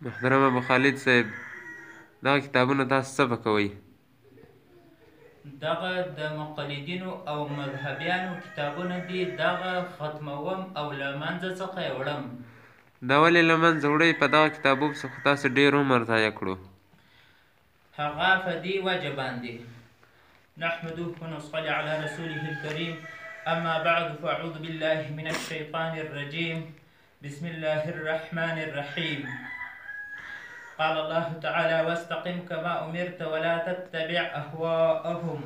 محترم ابو خالد صاحب دغه کتابونه تاسو څه په کوي دغه د مقلدینو او مذهبیانو کتابونه دي دغه ختموم او له منځه څخه یې وړم دا ولې له منځه وړئ په دغه کتابو پسې خو تاسو ډېر عمر ضایع کړو هغه په دې وجه باندې نحمده ونصلي على رسوله الكريم أما بعد فأعوذ بالله من الشيطان الرجيم بسم الله الرحمن الرحيم قال الله تعالى واستقم كما أمرت ولا تتبع أهواءهم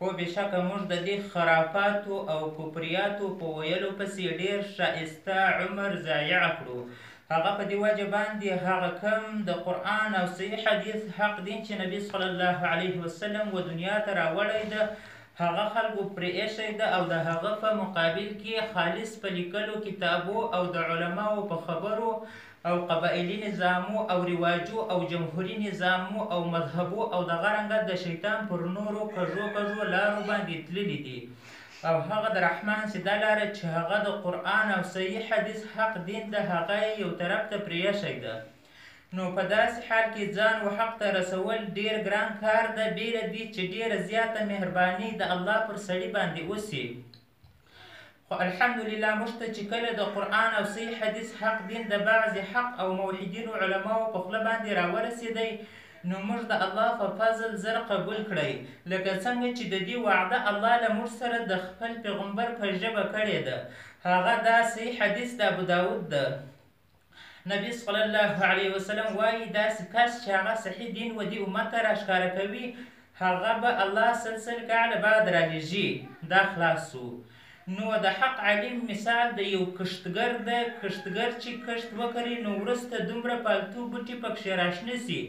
هو بېشکه موږ د دې خرافاتو او کفریاتو په ویلو پسې ډېر ښایسته عمر ضایع کړو هغه په دې وجه باندې هغه کوم د قرآن او صحیح حدیث حق دین چې نبی صلی الله علیه وسلم و دنیا ته راوړی ده هغه خلکو پرې ایښی ده او د هغه په مقابل کې خالص په لیکلو کتابو او د علماو په خبرو او قبائلي نظامو او رواجو او جمهوري نظامو او مذهبو او دغه رنګه د شيطان پر نورو کږو کږو لارو باندې تللي دي او هغه د رحمان سيده لاره چې هغه د قرآن او صحيح حديث حق دين ده هغه يې يو طرف ته پريښی ده نو په داسې حال کې ځان و حق ته رسول ډير ګران کار ده بې له دې چې ډيره زياته مهرباني د الله پر سړي باندې اوسي. خو الحمدلله موږ ته چې کله د قرآن او صحیح حدیث حق دین د بعض حق او موحدینو علماو په خوله باندې راورسېدی نو موږ د الله په فضل زر قبول کړی لکه څنګه چې د دې وعده الله له موږ سره د خپل پیغمبر په ژبه کړې ده هغه دا صحیح حدیث د ابوداود ده نبی صلی الله علیه وسلم وایي داسې کس چې هغه صحیح دین و دې امت ته راښکاره کوي هغه به الله سل سل کاله بعد رالیږي دا خلاص شو نو د حق عالم مثال د یو کښتګر د کښتګر چې کښت وکړي نو وروسته دومره پالتو بوټي پکښې راشنه سي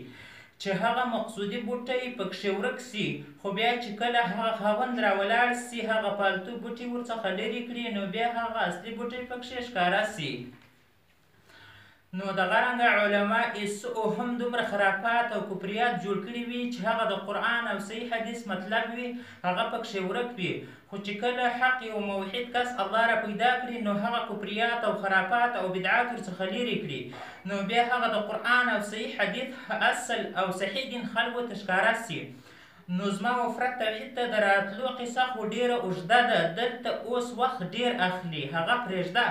چې هغه مقصودي بوټی پکښې ورک سي خو بیا چې کله هغه خاوند را ولاړ سي هغه پالتو بوټي ورڅخه لرې کړي نو بیا هغه اصلي بوټی پکښې ښکاره سي نو دغه رنګ علما ایس او هم دومره خرافات او کفریات جوړ کړي وي چې هغه د قرآن او صحیح حدیث مطلب وي هغه پکښې ورک وي خو چې کله حق او موحد کس الله را پیدا کړي نو هغه کفریات او خرافات او بدعات ورڅخه لیرې کړي نو بیا هغه د قرآن او صحیح حدیث اصل او صحیح دین خلکو ته ښکاره سي نو زما وفرت توحید ته د راتلو قصه خو ډېره اوږده ده، دلته اوس وخت ډېر اخلي، هغه پرېږده،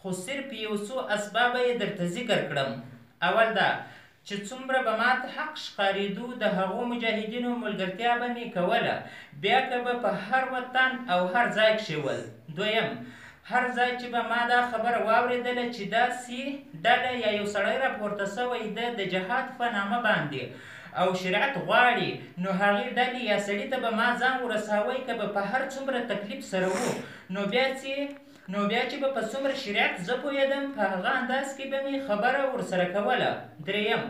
خو صرف یو څو اسبابه یې درته ذکر کړم، اول دا چې څومره به ماته حق ښکارېدو د هغو مجاهدینو ملګرتیا به مې کوله، بیا که به په هر وطن او هر ځای کښې ول، دویم هر ځای چې به ما دا خبره واورېدله چې دا سی ډله یا یو سړی راپورته شوی ده د جهاد فه نامه باندې او شریعت غواړي نو هغې ډلې یا سړي ته به ما ځان ورساوه که به په هر څومره تکلیف سره وو نو بیا چې نو بیا چې به په څومره شریعت زه پوهېدم په هغه انداز کې به مې خبره ورسره کوله درېیم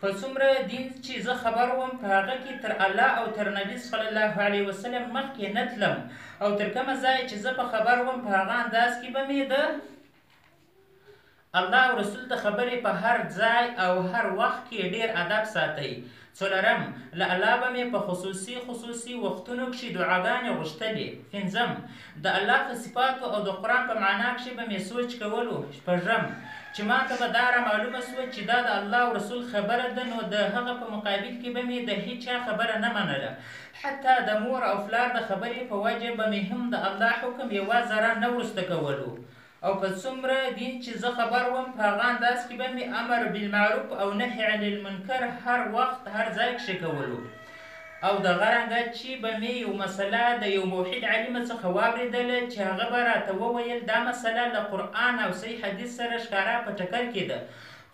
په څومره دين چي زه خبر وم په هغه کي تر الله او تر نبي صلی الله عليه وسلم مخکي نه تلم او تر کومه ځايه چي زه په خبر وم په هغه انداز کي به مي د الله او رسول د خبري په هر ځای او هر وخت کي ډير ادب ساتئ څلورم له الله به مي په خصوصي خصوصي وختونو کښي دعاګاني غوښتلي پنځم د الله په صفاتو او د قرآن په معنا کښې به مې سوچ کولو، شپږم، چې ما ته به دا را معلومه شوه چې دا د الله او رسول خبره ده نو د هغه په مقابل کښې به مې د هېچا خبره نه منله حتی د مور او فلار د خبرې په وجه به مې هم د الله حکم يوه ذره نه ورسته کولو او په څومره دین چی زه خبر وم په هغه انداز کی به می امر بالمعروف او نهی عن المنکر هر وخت هر ځای کښې کولو او دغه رنګه چی به می یو مسئله د یو موحد عالم څخه واوریدله چی هغه به راته وویل دا مسئله له قرآن او صحیح حدیث سره ښکاره په ټکر کی ده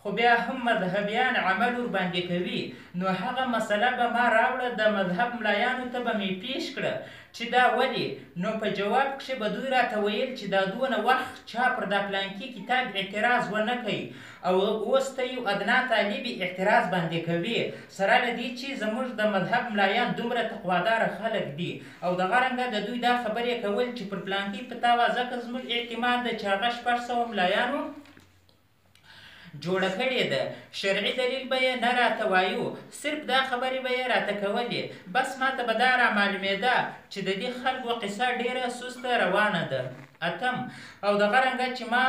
خو بیا هم مذهبیان عمل ورباندې کوي، نو هغه مسله به ما راوړه د مذهب ملایانو ته به مې پیش کړه چې دا ولې؟ نو په جواب کښې به دوی راته ویل چې دا دونه وخت چا پر دا پلانکي کتاب اعتراض ونه کئ او اوس ته یو ادنا طالب اعتراض باندې کوې سره له دې چې زموږ د مذهب ملایان دومره تقواداره خلک دي او دغه رنګه د دوی دا خبرې کول چې پر پلانکي فتاوا ځکه زموږ اعتماد ده چې هغه شپږ سوه ملایانو جوړه کړې ده شرعي دليل به يې نه راته وايو صرف دا خبرې به يې راته کولې بس ماته به دا رامعلومېده چې د دې خلکو قصه ډېره سسته روانه ده اتم او دغه رنګه چې ما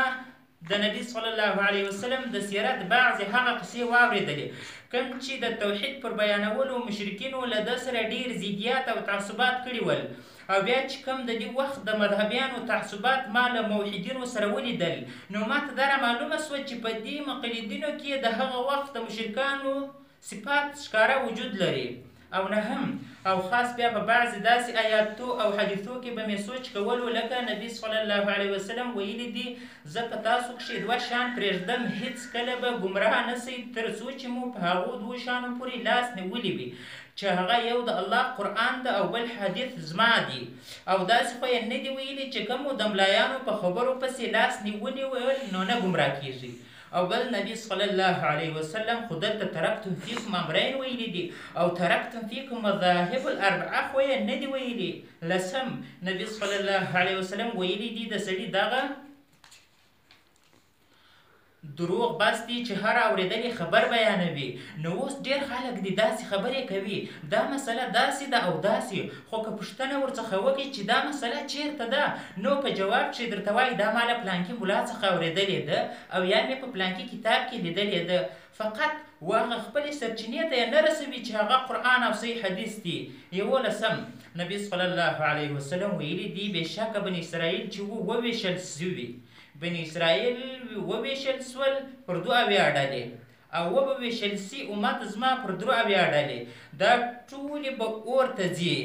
د نبی صلی الله علیه وسلم د سیرت بعضې هغه قصې واورېدلې کوم چې د توحید پر بیانولو مشرکینو له ده سره ډېر زیدیات او تعصبات کړي ول او بیا چې کوم د دې وخت د مذهبیانو تعصبات ما له موحدینو سره ولیدل نو ما ته دا رامعلومه شوه چې په دې مقلدینو کې د هغه وخت د مشرکانو صفات ښکاره وجود لري او نه هم او خاص بیا په بعضې داسې ایاتو او حدیثو کې به مې سوچ کولو لکه نبي صلی الله علیه وسلم ویلي دي زه په تاسو کښې دوه شیان پریږدم، هیڅ کله به ګمراه نه شئ تر څو چې مو په هغو دوو شیانو پورې لاس نیولې وي چې هغه یو د الله قرآن ده او بل حدیث زما دي او داسې خو یې نه دي ویلي چې که مو د ملایانو په خبرو پسې لاس نیونیول نو نه ګمراه کیږئ او بل نبي صلی الله علیه وسلم خو دلته ترکتم فیکم امرین ویلي دي او ترکتم فیکم مذاهب الاربعه خو یې نه دي ویلي. لسم، نبي صلی الله علیه وسلم ویلي دي، د سړي دغه دروغ بس دي چې هر اورېدلې خبر بیانوي، نو اوس ډېر خلک دي داسې خبرې کوي، دا مسله داسې ده او داسې، خو که پوښتنه ورڅخه وکړئ چې دا مسله چېرته ده، نو په جواب کښې درته وایي دا ما له پلانکي ملا څخه اورېدلې ده او یا مې په پلانکي کتاب کې لیدلې ده، فقط و هغه خپلې سرچینې ته یې نه رسوي چې هغه قرآن او صحیح حدیث دي. یوولسم، نبي صلی الله علیه وسلم ویلي دي، بېشکه بني اسرائیل چې وو ووېشل شوي، بني اسرائیل ووېشل شول پر دوه اویا ډلې او وبه وېشل شي امت زما پر درو اویا ډلې، دا ټولې به اور ته ځي.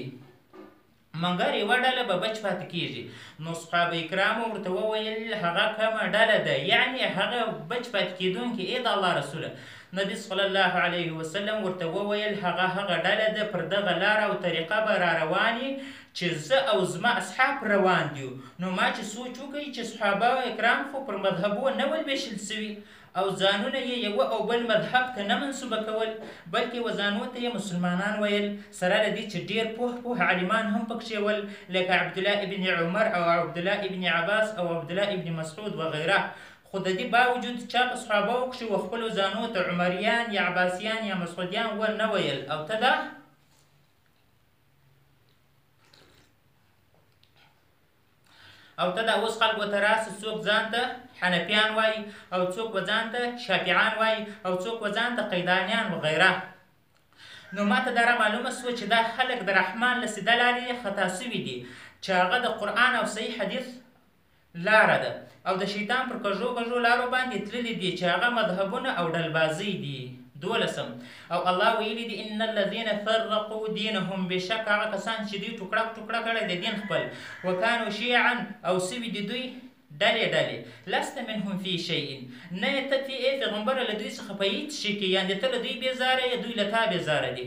مګر یوه ډله به بچ پاتې کېږي. نو صحابه کرامو ورته وویل، هغه کومه ډله ده؟ یعنې هغه بچ پاتې کېدونکي، اې د الله رسوله! نبي صلی الله علیه وسلم ورته وویل، هغه هغه ډله ده، پر دغه لاره او طریقه به را روان یې چې زه او زما اصحاب پر روان ديو. نو ما چې سوچ وکړ چې صحابه کرام خو پر مذهبو نه ول وېشل شوي او ځانونه یې یوه او بل مذهب ته نه منسوبه کول بلکې وځانو ته یې مسلمانان ویل سره له دې چې ډیر پوه پوه عالمان هم پکښې ول لکه عبدالله ابن عمر او عبدالله ابن عباس او عبدالله ابن مسعود وغیره خو ددې باوجود چا په صحابوو کښې وخپلو ځانو ته عمریان یا عباسیان یا مسعودیان و نه ویل او ته دا او ته دا اوس خلکو ته راسه څوک ځان ته حنفیان وایي او څوک به ځان ته شافعان وایي او څوک به ځان ته قیدانیان وغیره نو ما ته دا را معلومه سوه چې دا خلک د رحمان له سیده لارې خطا سوي دي چې هغه د قرآن او صحیح حدیث لاره ده او د شیطان پر کږو کږو لارو باندې تللي دي چې هغه مذهبونه او ډلبازۍ دي دولسم او الله ویلي دي ان الذين فرقوا دينهم بشک هغه کسان چې دوی ټوکړک ټوکړه کړی د دین خپل وکانو شیعا او سوي دي دوی ډلې ډلې لست منهم فی شیء نه ته پی ای پیغمبر له دوی څخه په هیڅ شي کې یعنې ته له دوی بیزاره یې دوی له تا بیزاره دي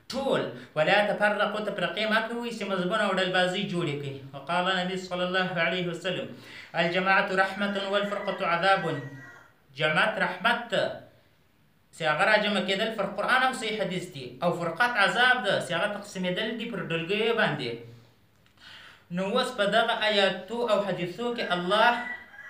ټول ولا تفرقو تفرقې ما کوئ چې مذهبونه او ډلبازۍ جوړې کړئ وقال نبی صلی الله علیه وسلم الجماعت رحمت والفرقة عذاب جماعت رحمت ده چې هغه راجمع کېدل پر قرآن او صحیح حدیث دي او فرقت عذاب ده چې هغه تقسیمېدل دي پر ډلګیو باندې نو اوس په دغه آیاتو او حدیثو کې الله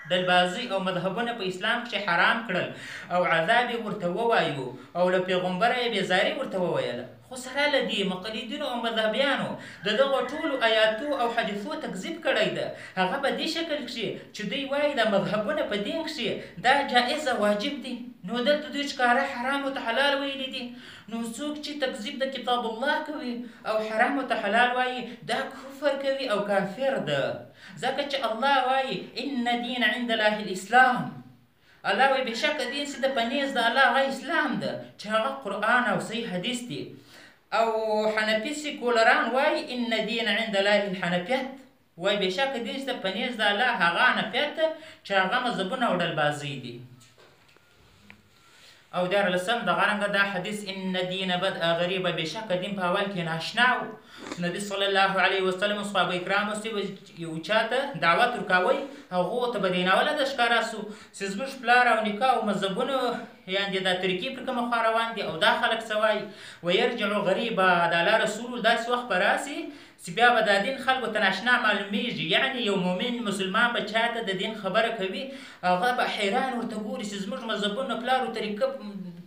ډلبازی او مذهبونه په اسلام کې حرام کړل او عذاب ورته ووایو او له پیغمبره یې بیزاری ورته وویله خو سره لدی مقلدینو او مذهبیانو د دغه ټولو آیاتو او حدیثو تکذیب کړی ده هغه په دې شکل کې چې دوی وایي د مذهبونه په دین کې دا جائز واجب دي نو دلته دوی ښکاره حرام او حلال ویلي دي نو څوک چي تکذيب د کتاب الله کوي او حرامو ته حلال وايي دا کفر کوي او کافر ده ځکه چي الله وايي ان دين عند الله الاسلام الله وايي بېشکه دين چي د په نېز د الله هغه اسلام ده چي هغه قرآن او صحيح حديث دي او حنفي سيکولران وايي ان دين عند الله الحنفيت وایي بېشکه دېش ته په نېز د الله هغه عنفیت ده چې هغه مذهبونه او ډلبازۍ دي. او دیارلسم دغه رنګه دا حدیث ان دین بدء غریبه بېشکه دین په اول کې ناشنا و نبی صلی الله علیه وسلم صحابه کرام اوس یو چاته دعوت ورکاوی هغه ته به دیناوله د ښکارا سو چې زموږ پلار او نکاح او مذهبونه یاندې دا طریقې پر کومه خوا روان دي او دا خلک څه وایي ویرجع غریبا د الله رسول داسې وخت به راسي چې بیا به دا دین خلکو ته ناشنا معلومیږي یعنی یو مؤمن مسلمان به چاته د دین خبره کوي هغه به حیران ورته ګوري چې زموږ مذهبونو پلارو طریقه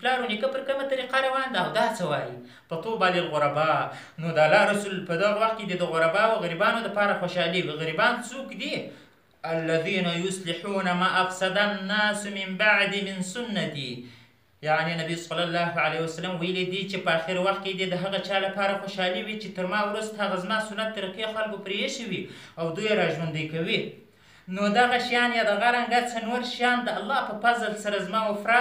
پلارو نیکه پر کومه طریقه روان ده او دا څه وایي په طوبا للغربا نو د الله رسول په دغه وخت کې د غربا او غریبانو لپاره خوشحالي وي غریبان څوک دي الذين يصلحون ما افسد الناس من بعد من سنتي یعنې نبي صلی الله علیه وسلم ویلي دي چې په اخر وخت کې دې د هغه چا لپاره خوشحالي وي چې تر ما وروسته هغه زما سنت طریقې خلکو پرې ایښې وي او دوی یې راژوندی کوي نو دغه شیان یا دغه رنګه څه نور شیان د الله په فضل سره زما وفره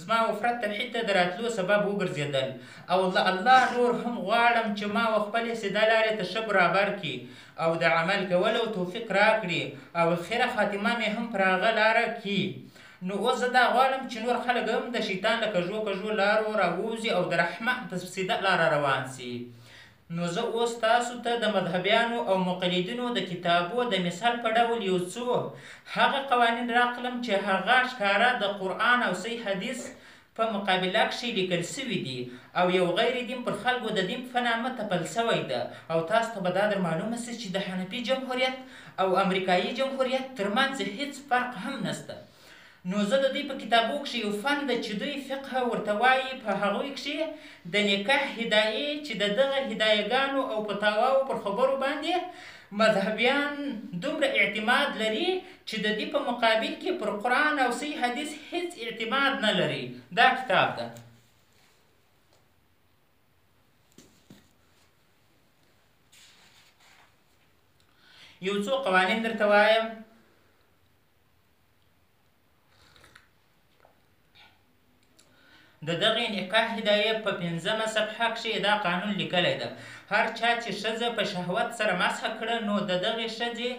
زما وفرت توحید ته د راتلو سبب وګرځېدل او له الله نور هم غواړم چې ما و خپلې سیده لارې ته ښه برابر کړي او د عمل کولو توفیق راکړي او خیره خاتمه مې هم پر هغه لاره کړي نو اوس زه دا غواړم چې نور خلک هم د شیطان له کږو کږو لارو راووځي او د رحمن په سیده لاره روان شي. نو زه اوس تاسو ته د مذهبیانو او مقلدینو د کتابو د مثال په ډول یو څو هغه قوانین راقلم چې هغه ښکاره د قرآن او صحیح حدیث په مقابله کښي ليکل سوي دي او يو غير دين پر خلګو د دين فه نامه تپل سوی ده او تاسو ته به دا در معلومه سي چي د حنفي جمهوريت او امريکايي جمهوريت تر منځ هيڅ فرق هم نسته نو زه د دوی په کتابو کښي يو فند چي دوی فقه ورته وايي په هغوی کښي د نکاح هدايې چي د دغه هدايه ګانو او فتاواو پر خبرو باندي مذهبیان دومره اعتماد لری چی ددی په مقابل کی پر قران او صحیح حدیث هیڅ اعتماد نه لری دا کتاب ده. یو څو قوانین درته وایم. د دغې نکاح هدایه په پنځمه صفحه کښې دا قانون لیکلی ده هر چا چې ښځه په شهوت سره مسح کړه نو د دغې ښځې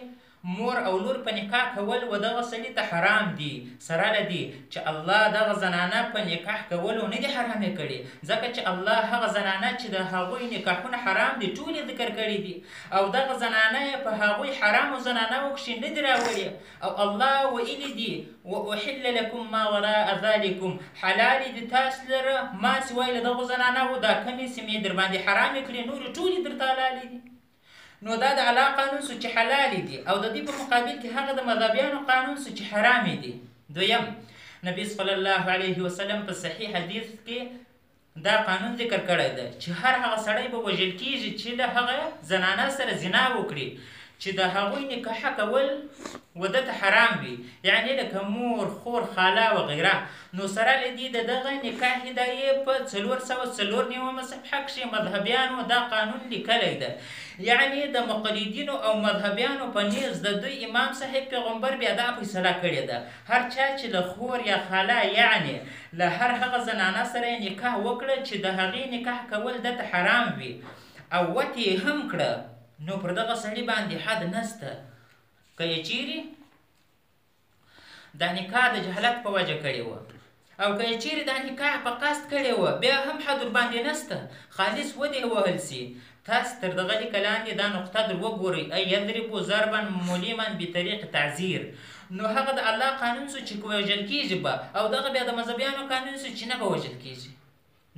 مور او لور په نکاح کول و دغه سړي ته حرام دي سره له دې چې الله دغه زنانه په نکاح کولو نه دي حرامې کړي ځکه چې الله هغه زنانه چې د هغوی نکاحونه حرام دي ټولې ذکر کړي دي او دغه زنانه یې په هغوی حرامو زنانو کښې نه دي راوړي او الله وئيلي دي، واحل لکم ما وراء ذلکم، حلالې دي تاسو لره ما سواي له دغو زناناوو دا کومې چې مې درباندې حرامې کړې، نورې ټولې درته حلالې دي. نو دا د الله قانون شو چې حلالې دي او ددې په مقابل کې هغه د مذهبيانو قانون شو چې حرامې دي. دويم، نبي صلی الله عليه وسلم په صحيح حديث کې دا قانون ذکر کړی دی چې هر هغه سړی به وژل کیږي چې له هغه زنانه سره زنا وکړي چې د هغوی نکاح کول و ده ته حرام وي یعنی لکه مور خور خاله وغیره نو سره له دې د دغه نکاح هدایې په څلور سوه څلور نیومه صفحه کښې مذهبیانو دا قانون لیکلی ده یعنی د مقلدینو او مذهبیانو په نیز د دوی امام صاحب پیغمبر بیا دا فیصله کړې ده هر چا چې له خور یا خاله یعنې له هر هغه زنانه سره یې نکاح وکړه چې د هغې نکاح کول ده ته حرام وي او وطې یې هم کړه نو پر دغه سړي باندې حد نسته که یې چیرې دا نکاح د جهالت په وجه کړې وه او که یې چیرې دا نکاح په قصد کړې وه بیا هم حد ورباندې نشته خالص ودې وهل شي تاسو تر دغه لیکه لاندې دا نقطه در وګورئ ای یضرب ضربا ملیما بطریق تعزیر نو هغه د الله قانون شو چې وژل کیږي به او دغه بیا د مذهبیانو قانون شو چې نه به وژل کیږي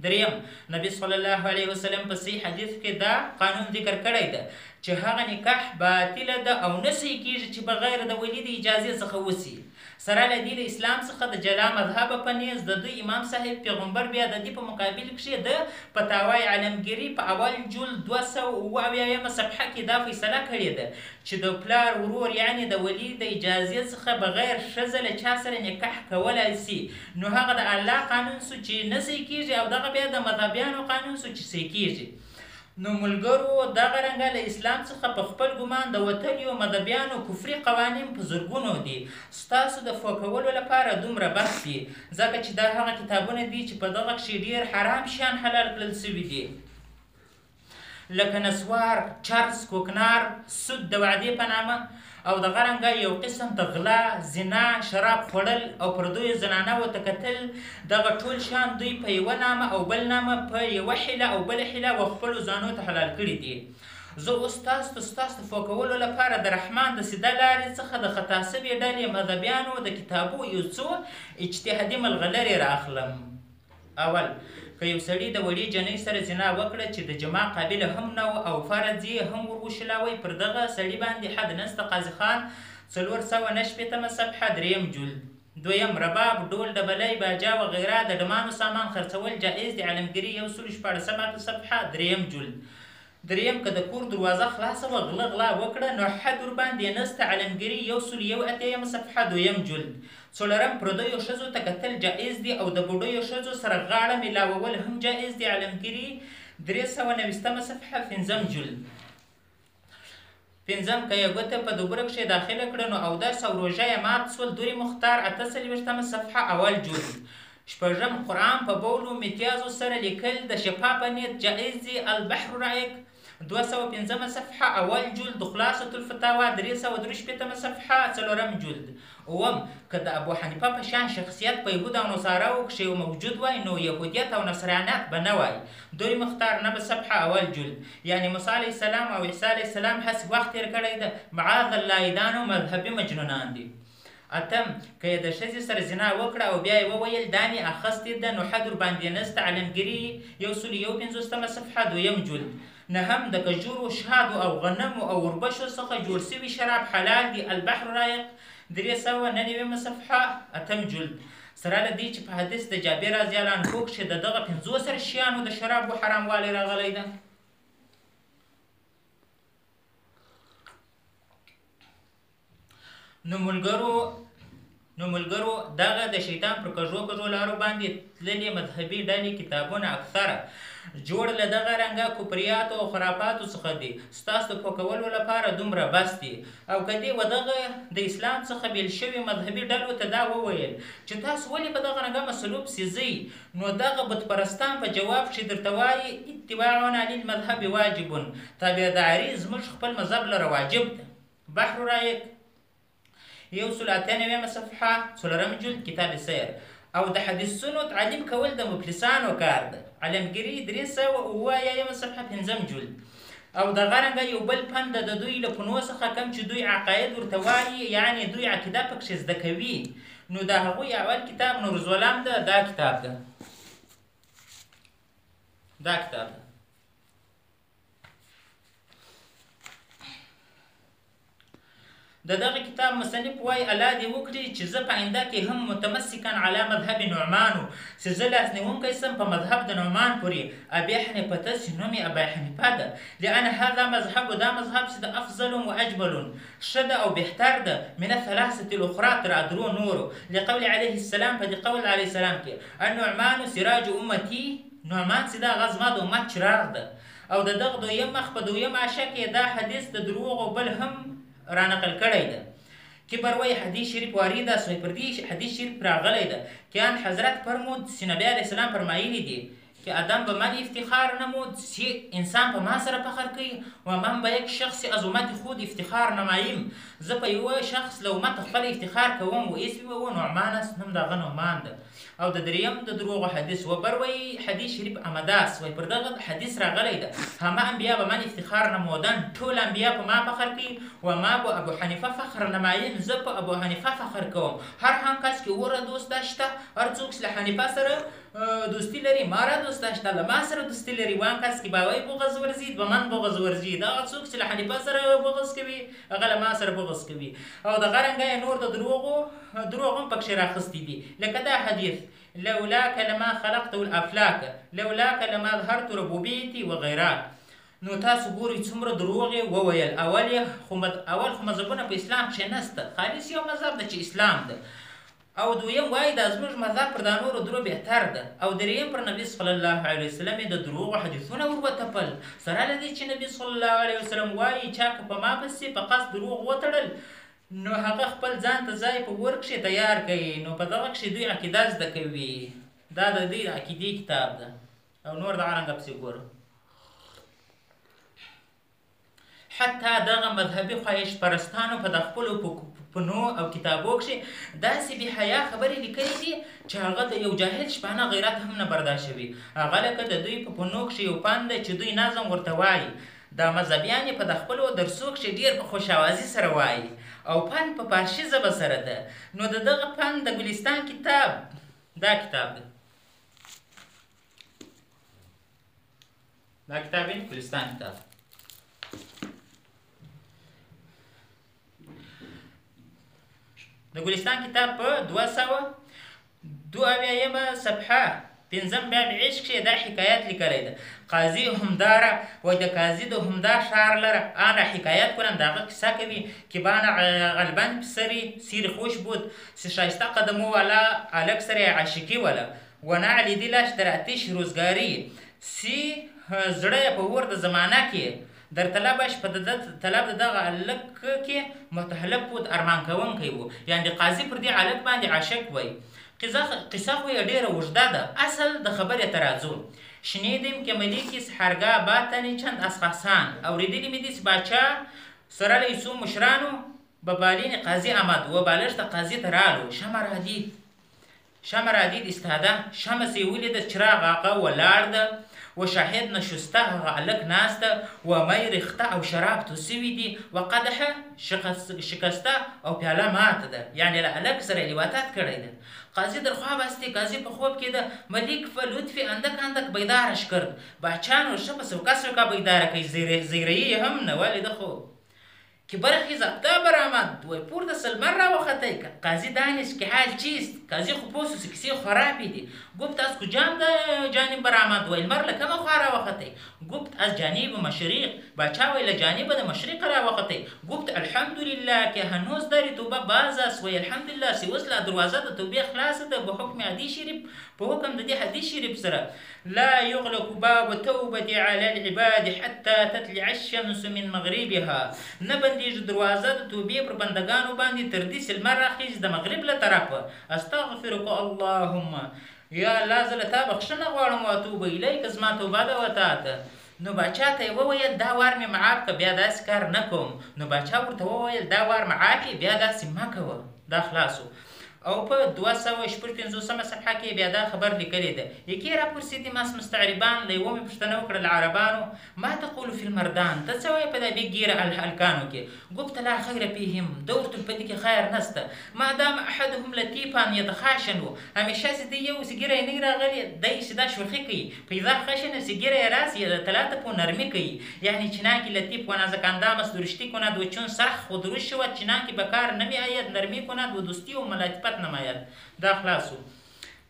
دریم، نبی صلی الله علیه وسلم په صحیح حدیث کې دا قانون ذکر کړی ده چې هغه نکاح باطله ده او نه صحیح کیږي چې بغیر د ولي د اجازې څخه وسي. سره له دې له اسلام څخه د جلا مذهبه په نیز د دوی امام صاحب پیغمبر بیا د دې په مقابل کښې د فتاوای عالمګیري په اول جلد دوه سوه اووه اویا یمه صفحه کې دا فیصله کړې ده چې د پلار ورور یعنې د ولي د اجازې څخه بغیر ښځه له چا سره نکاح کولای شي نو هغه د الله قانون سو چي نه سي کيږي او دغه بيا د مذهبيانو قانون سو چي سي کيږي نو ملګرو دغه رنګه له اسلام څخه په خپل ګمان د وتليو مذهبيانو کفري قوانين په زرګونو دي ستاسو د فوه کولو لپاره دومره بس دي ځکه چي دا هغه کتابونه دي چي په دغه کښي ډير حرام شيان حلال کړل سوي دي. لکه نسوار، چرس، کوکنار، سود د وعدې په نامه او دغه رنګه یو قسم ته غلا، زنا، شراب خوړل او پردویو زنانوو ته کتل، دغه ټول شیان دوی په یوه نامه او بل نامه په یوه حیله او بله حیله و خپلو ځانو ته حلال کړي دي. زه اوس تاسو ته ستاسو فوکولو لپاره د رحمان د سیده لارې څخه د خطا شوې ډلې مذهبیانو د کتابو یو څو اجتهادي ملغلرې را اخلم. اول، که یو سړي د وړې جنۍ سره زنا وکړه چې د جماع قابله هم نه وه او فرض یې هم ور وشلاوی پر دغه سړي باندې حد نشته قاضي خان، څلور سوه نه شپېتمه صفحه، درېم جلد. دویم، رباب، ډول، ډبلی، باجه وغیره د ډمانو سامان خرڅول جائز دي علمګیري یو سلو شپاړسمه صفحه، درېم جلد. دریم که د کور دروازه خلاصه وه غله غلا وکړه نو حد ورباندې نسته علمګیري یو سل یو اتیا یمه صفحه دویم جلد څلورم پردیو ښځو ته کتل جائز دي او د بوډیو ښځو سره غاړه ملاوول هم جائز دي علمګیري درې سوه نویستمه صفحه پنځم جلد. پنځم که یې ګوته په دوبره کښې داخله کړه نو اودس او روژه یې مات سول، دوري مختار اته څلوېښتمه صفحه اول جز. شپږم، قرآن په بولو امتیازو سره لیکل د شفا په نیت جائز دي، البحر رائق، دوه سوه پنځمه صفحه اول جلد، خلاصة الفتاوی، درې سوه درو شپېتمه صفحه، څلورم جلد، اووم، که د ابو حنیفه په شان شخصیت په یهود او نصاراوو کښې موجود وای نو یهودیت او نصرانیت به نه وای دوی مختار نه به صفحه اول جلد یعنی موسی علیه السلام او عیسی علیه السلام هسې وخت تیر کړی ده معاذ الله دا نو مذهبی مجنونان دی اتم، که یې د ښځې سره زنا وکړه او بیا یې وویل دا مې اخستې ده نو حد ورباندې نشته علمګیری یو سل یو پنځوستمه صفحه دویم جلد نه هم د کجورو، شاتو او غنمو او اوربشو څخه جوړ شوي شراب حلال دي، البحر رایق، درې سوه نهه نوي مه صفحه، اتم جلد، سره له دې چې په حدیث د جابر رضی الله عنه کښې د دغه پنځو سر شیانو د شرابو حرام والی راغلی ده. نو ملګرو نو ملګرو دغه د شیطان پر کږو کږو لارو باندې تللې مذهبي ډلې کتابونه اکثره جوړ له دغه رنګه کفریاتو او خرافاتو څخه دي ستاسو د پوه کولو لپاره دومره بس دي او که دې و دغه د اسلام څخه بیل شوي مذهبي ډلو ته دا وویل چې تاسو ولې په دغه رنګه مسلوب سیزئ نو دغه بتپرستان په جواب کښې درته وایي اتباعنا للمذهب واجب تابعداري زموږ خپل مذهب لره واجب ده بحر رایق یو سل اته نویمه صفحه څلورم جلد کتاب سیر او د حدیثونو تعلیم کول د مفلسانو کار ده علمګیري درې سوه اووه ایایمه صفحه پنځم جلد او دغه رنګه یو بل پند د دوی له پنو څخه کم چې دوی عقاید ورته وایي یعنې دوی عقیده پکښې زده کوي نو د هغوی اول کتاب نور ظلام ده دا کتاب ده دا کتاب ده د دغه کتاب مصنف وایي الله دې وکړي چې زه په آینده کې هم متمسکا علی مذهب نعمان چې زه لاسنیونکی سم په مذهب د نعمان پورې ابي حنیفه ته چې نوم یې ابي حنیفه ده لأن هذا مذهب دا مذهب چې د افضل و اجمل ښه ده او بهتر ده من الثلاثه الاخرى تر درو نورو لقول علیه السلام په دې قول علیه السلام کې النعمان سراج امتی نعمان سیدا هغه زما د امت چراغ ده او د دغه دویم مخ په دویم عاشه کې دا حدیث د دروغو بل هم را نقل کړی ده کې بروي حدیث شریف وارد ده سوی پر دې حدیث شریف راغلی ده کې ان حضرت فرمود چې نبی علی السلام فرمایلی دي چې آدم به من افتخار نمود چې انسان په ما سره فخر کوي و من به یک شخص از امت خود افتخار نمایم زه په یو شخص له امت خپل افتخار کوم و اسم و نعمان است نوم دغه نعمان ده او د دریم د دروغو حدیث و بر وای حدیث شریف امداس وای پر دغه حدیث راغلی ده همه انبیا به من افتخار نمودن ټول انبیا په ما فخر کوي و ما په ابو حنیفه فخر نمایم زه په ابو حنیفه فخر کوم هر هم کس کې وره دوست شته هر څوک له حنیفه سره دوستی لري ما را دوست شته له ما سره دوستی لري وان کس کې باوی بغض ورزید و من بغض ورزید هغه څوک چې له حنیفه سره بغض کوي هغه له ما سره بغض کوي او د غرنګ نور د دروغو دروغ هم پکښې راخستي دي لکه دا حديث، لولاک لما خلقت الافلاک، لولاک لما ظهرت ربوبيتي وغيره نو تاسو ګورئ څومره دروغ يې وويل اول يې خو اول خو مذهبونه په اسلام کښې نسته خالص يو مذهب ده چې اسلام ده او دويم وايي دا زموږ مذهب پر دا نورو درو بهتر ده او دريم پر نبي صلی الله عليه وسلم يې د دروغو حديثونه ور وتپل سره له دې چې نبي صلی الله عليه وسلم وايي چا که په ما پسې په قصد دروغ وتړل نو هغه خپل ځان ته ځای په اور کښې تیار کئ نو په دغه کښې دوی عقیده زده کوي دا د دوی د عقیدې کتاب ده او نور دغه رنګه پسې ګور حتی دغه مذهبي خواهش پرستانو په د خپلو پنو او کتابو کښې داسې بې حیا خبرې لیکلې دي چې هغه د یو جاهل شپانه غیرت هم نه برداشوي هغه لکه د دوی په پنو کښې یو پند چې دوی نظم ورته وایي دا مذهبیانې په دخپلو درسو کښې ډیر په خوش اوازی سره وایی او پند په پارشی زبه سره ده نو د دغه پند د ګلستان کتاب دا کتاب ده دا کتاب یې ګلستان کتاب د ګلستان کتاب په 222 صفحه پنځم باب عشق کې دا حکایت لیکلی ده قاضي همداره و د قاضي د همدا ښار لره آن حکایت کنم داغه قصه کوي که بان غلبند پسری سیر خوش بود سه شایسته قدمو والا الک سره عاشقي ولا ونا علی دلاش در آتش روزګاری سی زړه په ور د زمانہ کې در طلب اش په دده طلب د دغه هلک کي متهلک پود ارمان کوونکی وو یعنی د قاضي پر دي هلک باندي عاشق وای قضه قصه خو یې ډېره اوږده ده اصل د خبرې ته راځو شنیدیم که ملیکی سحرګا با تنی چند از خاصان اوریدلي مي دي چې باچا سره له یوڅو مشرانو به بالین قاضي آمد و بالښت قاضي ته رالو شمه را دید شمع را دید استاده شمع سی ولید چراغ آقا ولاړ ده و شاهد نه شسته هغه الک ناست و می ریخته او شراب تو سوی دی و قدح شکسته او پیاله مات ده یعنی له الک سره لیواتات کړی ده قاضی در خواب استی قاضی په خوب کی ده ملیک په لطفی اندک اندک بیدارش کرد باچا نور شه په سوکا سوکا بیدار کړی زیره یی هم نه ولی ده خو که برخی ضابطه برآمد وای پورته سه لمر راوختی که قاضی دانست که حال چیست قاضی خو پوه سو چه کیسې خرابې دي ګفت از کجام جانب برآمد وای لمر له کومه خوا راوختی ګفت از جانب مشرق باچا وای له جانب د مشرقه راوختی ګفت الحمدلله که هنوز داری توبه باز است وای الحمدلله چه اوس لا دروازه د توبې خلاصه ده بحکم حدیث شریف په حکم د دې حدیث شریف سره لا یغلق باب توبه علی العباد حتی تطلع الشمس من مغربها نه بندیږي دروازه د توبې پر بندګانو باندې تر دې چې لمر راخیژي د مغرب له طرفه استغفرک اللهم یا الله زه له تا بخښنه غواړم واتوب الیک زما توبه ده و تاته. نو باچا ته یې وویل، دا وار مې معاف که بیا داسې کار نه کوم. نو باچا ورته وویل، دا وار معاف یې بیا داسې مه کوه. دا خلاص شو. او په دوه سوه شپږ پنځوس مه صفحه کې یې بیا دا خبر لیکلی دی، یکې را پرسي دي مس مستعربان، له یوه مې پوښتنه وکړه له عربانو، ما تقول فی المردان، ته څه وایې په دا بې ږیره هلکانو کې؟ ګفت لا خیر فیهم، د اورتون په دې کې خیر نشته، ما دام احدهم لطیفا یتخاشن، همیشه چې دی یو سګیری نه وي راغلی، دی چې دا شوخي کوي، فاذا خشن، سګیری یې راشي، یتلطف، نرمي کوي، یعنی چنانکه لطیف و نازک اندام است درشتی کند و چون سرخ خودروش شود چنانکه به کار نمی آید نرمی کند و دوستی و ملاطفت نماید، دا خلاص شو.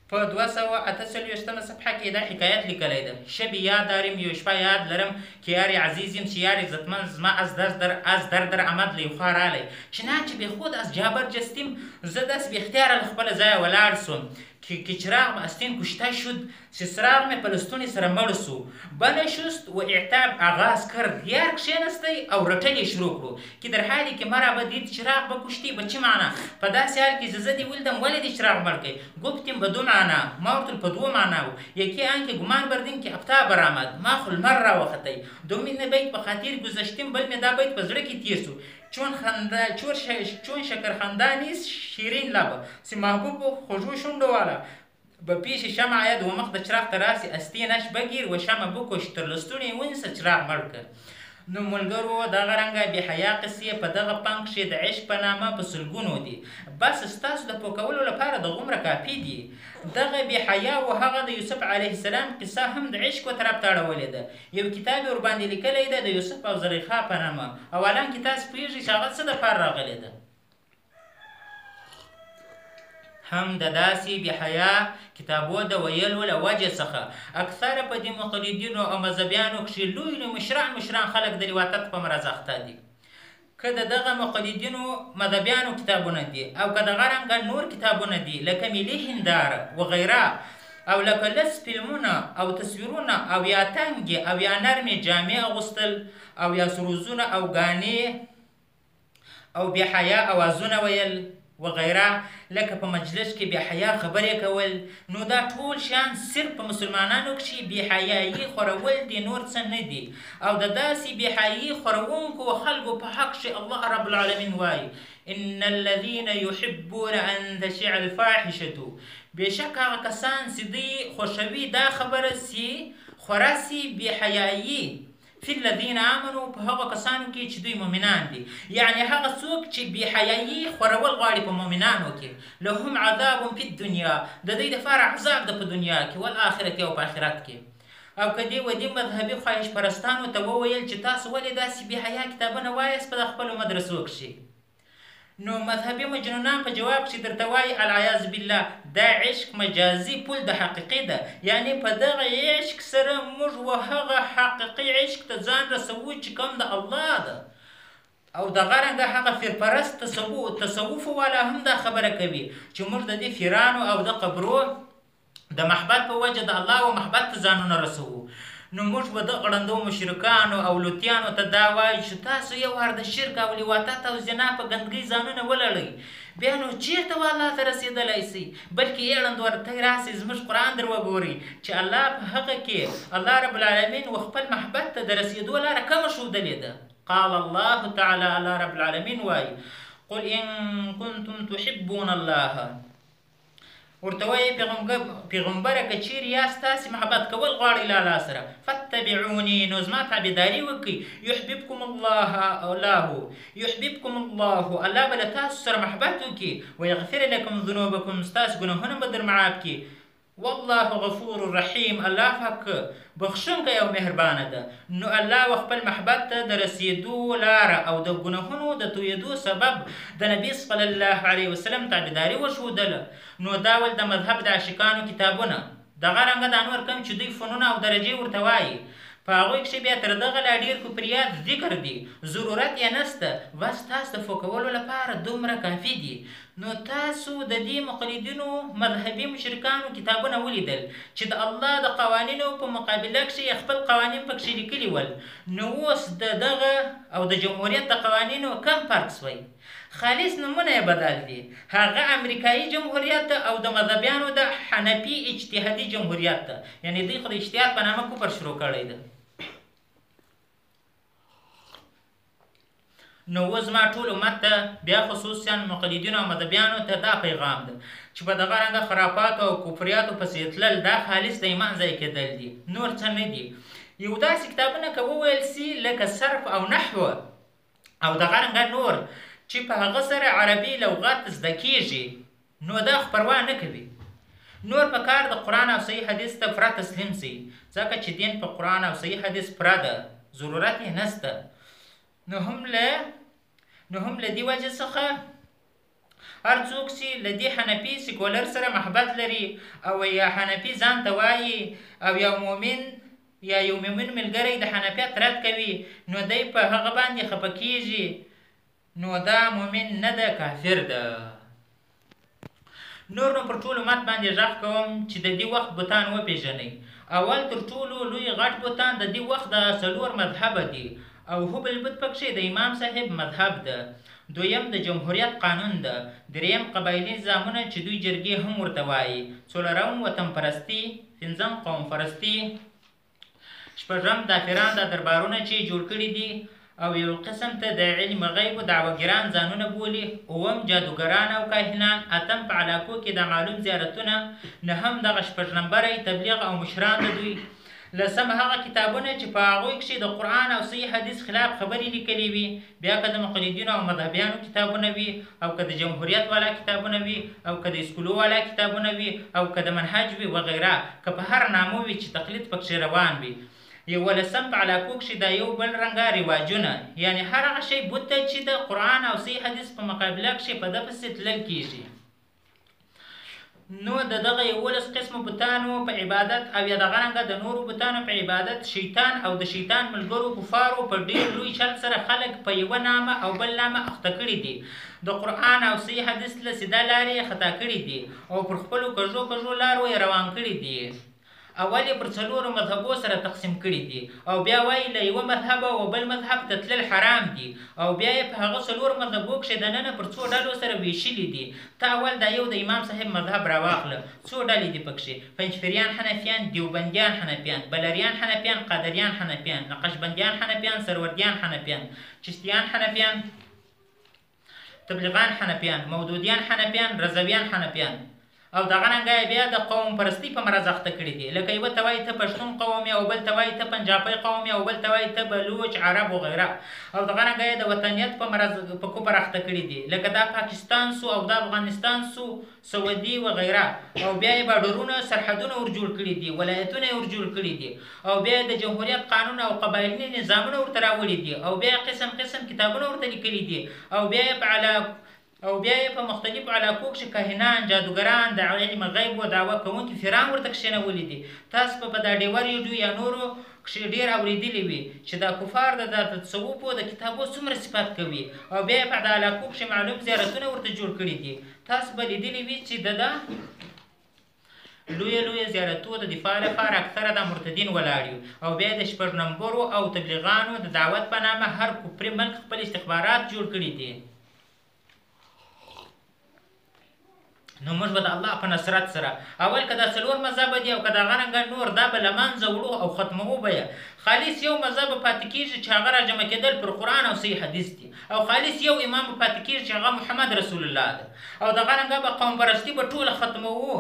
په دوه سوه اته څلوېښت مه صفحه کې یې دا حکایت لیکلی ده، شبی یاد داریم، یو شپه یاد لرم، که یار عزیز یم، چې یار عزتمند زما از دست در از در در آمد له یوخوا راغی، چنانچه بې خود از جا برجستیم، زه داسې بې اختیاره له خپله ځایه ولاړ شوم، که که چراغ به از تین کشته شد، چې څراغ مې په لستوڼي سره مړ شو، بله شست و اعتاب آغاز کرد، یار کښېنستی او رټل یې شروع کړو، که در حالی که مرا به دید چراغ بکشتی به چه معنا په داسی حال که زه دی ولدم ولی دی چراغ مړ کئ گفتیم به دو معنا ما ورته ویل په دوو معناوو یکی آن که ګمان بردیم که افتاب برآمد ما خو لمر راوختئ دومین بیت په خاطیر ګذشتیم بل می دا بیت په زړه کی تیر سو چون خندا چون شکر خندا نیز شیرین لب سی محبوب خوږو شونډو والا به پیش شمع آید و مخ د چراغ ته راسي استي نش بګیر و شمع بکش تر لستوڼي ونیسه چراغ مړ که نو ملګرو دغه رنګه بې حیا قصې په دغه پنګ کښې د عشق په نامه په سلګونو دي بس ستاسو د پوکولو لپاره دغومره کافي دي دغه بې حیاوو هغه د یوسف علیه السلام قصه هم د عشق و طرف ته اړولې ده یو کتاب یې ورباندې لیکلی ده د یوسف او زلیخا په نامه او حالانکه تاسو پوهیږئ چې هغه څه لپاره راغلې ده. هم د داسې بې حیا کتابو د ویلو له وجې څخه اکثره په دې مقلدینو او مذهبیانو کښې لوی لوی مشران مشران خلک د لواطت په مرض اخته دي که د دغه مقلدینو مذهبیانو کتابونه دي او که دغه رنګه نور کتابونه دي لکه ملي هنداره وغیره او لکه لس فلمونه او تصویرونه او یا تنګې او یا نرمې جامې اغوستل او یا سروزونه او ګانې او بې حیا اوازونه ویل وغیره لکه په مجلس کې بې حیا خبرې کول نو دا ټول شیان صرف په مسلمانانو کښې بې حیایي خورول دي نور څه نه دي او د داسې بې حیایي خورونکو خلکو په حق کښې الله رب العالمین وایي ان الذين يحبون ان تشع الفاحشه بشک هغه کسان چې دوی خوښوي دا خبره سي خورا سي بې حیایي فی الذین آمنوا په هغو کسانو کې چې دوی مؤمنان دي، یعنې هغه څوک چې بې حیایي خورول غواړي په مؤمنانو کې، لهم عذاب فی الدنیا، د دوی لپاره عذاب ده په دنیا کې، والآخرة او په آخرت کې. او که دې ودي مذهبي خواهش پرستانو ته وویل چې تاسو ولې داسې بې حیا کتابونه وایاست په خپلو مدرسو کښې؟ نو مذهبي مجنونان په جواب کښې درته وائي العياذ بالله دا عشق مجازي پول د حقيقي ده يعني په دغه عشق سره موږ و هغه حقيقي عشق ته ځان رسوو چې کوم د الله ده او دغه رنګه هغه فيرپرست تصوف والا هم دا خبره کوي چې موږ د دې فيرانو او د قبرو د محبت په وجه د الله او محبت ته ځانونه رسوو نو موږ به د غړندو مشرکانو او لوتیانو ته دا وایو چې تاسو یو وار د شرک او لواطت او زنا په ګندګۍ ځانونه ولړئ بیا نو چیرته و الله ته رسېدلی شئ بلکې اړند ورته راسئ زموږ قرآن در وګورئ چې الله په هغه کې الله رب العالمین و خپل محبت ته د رسېدو لاره کومه ښودلې ده قال الله تعالی الله رب العالمین وایي قل ان كنتم تحبون الله ورته وایي پیغمبره که چیرې یاست تاسې محبت کول غواړئ له الله سره فتبعوني نو زما تابعداري وکړئ یحببکم الله الله یحببکم الله الله به له تاسو سره محبت وکړي ویغفر لکم ذنوبکم ستاسو ګناهونه به در معاف کړي والله غفور رحیم الله پاک بخښونکی او مهربانه ده، نو الله و خپل محبت ته د رسېدو لاره او د ګنهونو د تویېدو سبب د نبي صلی الله علیه وسلم تابعداري وښودله، نو دا ول د مذهب د عاشقانو کتابونه، دغه رنګه دا نور کوم چې دوی فنون او درجې ورته وايي، په هغوی کښې بیا تر دغه لا ډېر کفریات ذکر دي، ضرورت یې نشته، بس تاسو د فوکولو لپاره دومره کافي دي، نو تاسو د دې مقلدینو، مذهبي مشرکانو، کتابونه ولیدل چې د الله د قوانینو په مقابله کښې یې خپل قوانین پکښې لیکلي ول، نو اوس د دغه او د جمهوریت د قوانینو کم فرق شوی؟ خالص نومونه یې بدل دي، هغه امریکایي جمهوریت ته او د مذهبیانو د حنفي اجتهادي جمهوریت ته، یعنې دوی خو د اجتهاد په نامه کفر شروع کړی دی. نو اوس زما ټول امت ته بیا خصوصا مقلدینو او مذهبیانو ته دا پیغام ده چې په دغه رنګه خرافاتو او کفریاتو پسې تلل دا خالص د ایمان ځای کېدل دي نور څه نه دي یو داسې کتابونه که وویل سي لکه صرف او نحو او دغه رنګه نور چې په هغه سره عربي لغت زده کېږي نو دا خو پروا نه کوي نور په کار د قران او صحیح حدیث ته پوره تسلیم شئ ځکه چې دین په قران او صحیح حدیث پوره ده ضرورت یې نشته نو هم له نو هم له دې وجې څخه هر څوک چې له دې حنفي سیکولر سره محبت لري او یا حنفي ځان ته وایي او یا مؤمن یا یو مؤمن ملګری د حنفیت رد کوي نو دی په هغه باندې خپه کیږي نو دا مؤمن نه ده کافر ده نور نو پر ټول امت باندې غږ کوم چې د دې وخت بوتان وپیژنئ اول تر ټولو لوی غټ بوتان د دې وخت د څلور مذهب دي او هبل بت پکښې د امام صاحب مذهب ده دویم د جمهوریت قانون ده دریم قبایلی نظامونه چې دوی جرګې هم ورته وایي څلورم وطن پرستی پنځم قوم پرستی شپږم دافران دا دربارونه چې جوړ کړي دي او یو قسم ته د علم غیب دعوګران ځانونه بولي اوم جادوګران او کاهنان اتم په علاقو کې د معلوم زیارتونه نهم دغه شپږ نمبری تبلیغ او مشران د دوی لسم هغه کتابونه چې په هغوی کښې د قرآن او صحیح حدیث خلاف خبرې لیکلې وي بیا که د مقلدینو او مذهبیانو کتابونه وي او که د جمهوریت والا کتابونه وي او که د اسکولو والا کتابونه وي او که د منهج وي وغیره که په هر نامه وي چې تقلید پکښې روان وي یولسم په علاقو کښې دا یو بل رنګه رواجونه یعنې هر هغه شی بت ته چې د قرآن او صحیح حدیث په مقابله کښې په ده پسې تلل کیږي. نو د دغه یولس قسمو بتانو په عبادت او یا دغه رنګه د نورو بتانو په عبادت شیطان او د شیطان ملګرو کفارو په ډیر لوی چل سره خلک په یوه نامه او بل نامه اخته کړي دي د قرآن او صحیح حدیث له سیده لارې خطا کړي دي او پر خپلو کږو کږو لارو یې روان کړي دي اول یې پر څلورو مذهبو سره تقسیم کړي دي او بیا وایي له یوه مذهبه و بل مذهب ته تلل حرام دي او بیا یې په هغه څلور مذهبو کښې دننه پر څو ډلو سره ویشلي دي ته اول دا یو د امام صاحب مذهب راواخله څو ډلې دي پکښې پنجپیریان حنفیان دیوبندیان حنفیان بلریان حنفیان قادریان حنفیان نقشبندیان حنفیان سروردیان حنفیان چشتیان حنفیان تبلیغان حنفیان، مودودیان حنفیان، رضویان حنفیان او دغه رنګه یې بیا د قوم پرستۍ په مرض اخته کړي دي، لکه یوه ته وایي ته پښتون قوم یې او بل ته وایي ته پنجاپی قوم یې او بل ته وایي ته بلوچ، عرب وغیره او دغه رنګه یې د وطنیت په مرض په کفر اخته کړي دي، لکه دا پاکستان سو او دا افغانستان سو، سعودي وغیره او بیا یې باډرونه سرحدونه ورجوړ کړي دي ولایتونه یې ورجوړ کړي دي او بیا یې د جمهوریت قانون او قبایلني نظامونه ورته راوړي دي او بیا یې قسم قسم کتابونه ورته لیکلي دي او بیا یې په او بیا یې په مختلفو علاقو کښې کاهنان جادوګران د علم غیب و دعوه کوونکي فیران ورته کښینولي دي تاسو به په دا ډیوه ریډیو یا نورو کښې ډیر اوریدلي وي چې دا کفار د دا تصوفو د کتابو څومره صفت کوي او بیا یې په دا علاقو کښې معلوم زیارتونه ورته جوړ کړي دي تاسو به لیدلي وي چې د دا لوی لوی زیارتو د دفاع لپاره اکثره د مرتدین ولاړ او بیا د شپږ نمبرو او تبلیغانو د دعوت په نامه هر کفري ملک خپل استخبارات جوړ کړي دي نو موږ به د الله په نصرت سره اول کدا څلور مذهب دی او کدا غرنګ نور دا به لمانځه وړو او ختمو به خالص یو مذهب پاتې کیږي چې هغه راجمع کېدل پر قران او صحیح حدیث دي او خالص يو امام به پاتې کېږي چې هغه محمد رسول الله ده او دغه رنګه به قوم پرستي به ټوله ختموو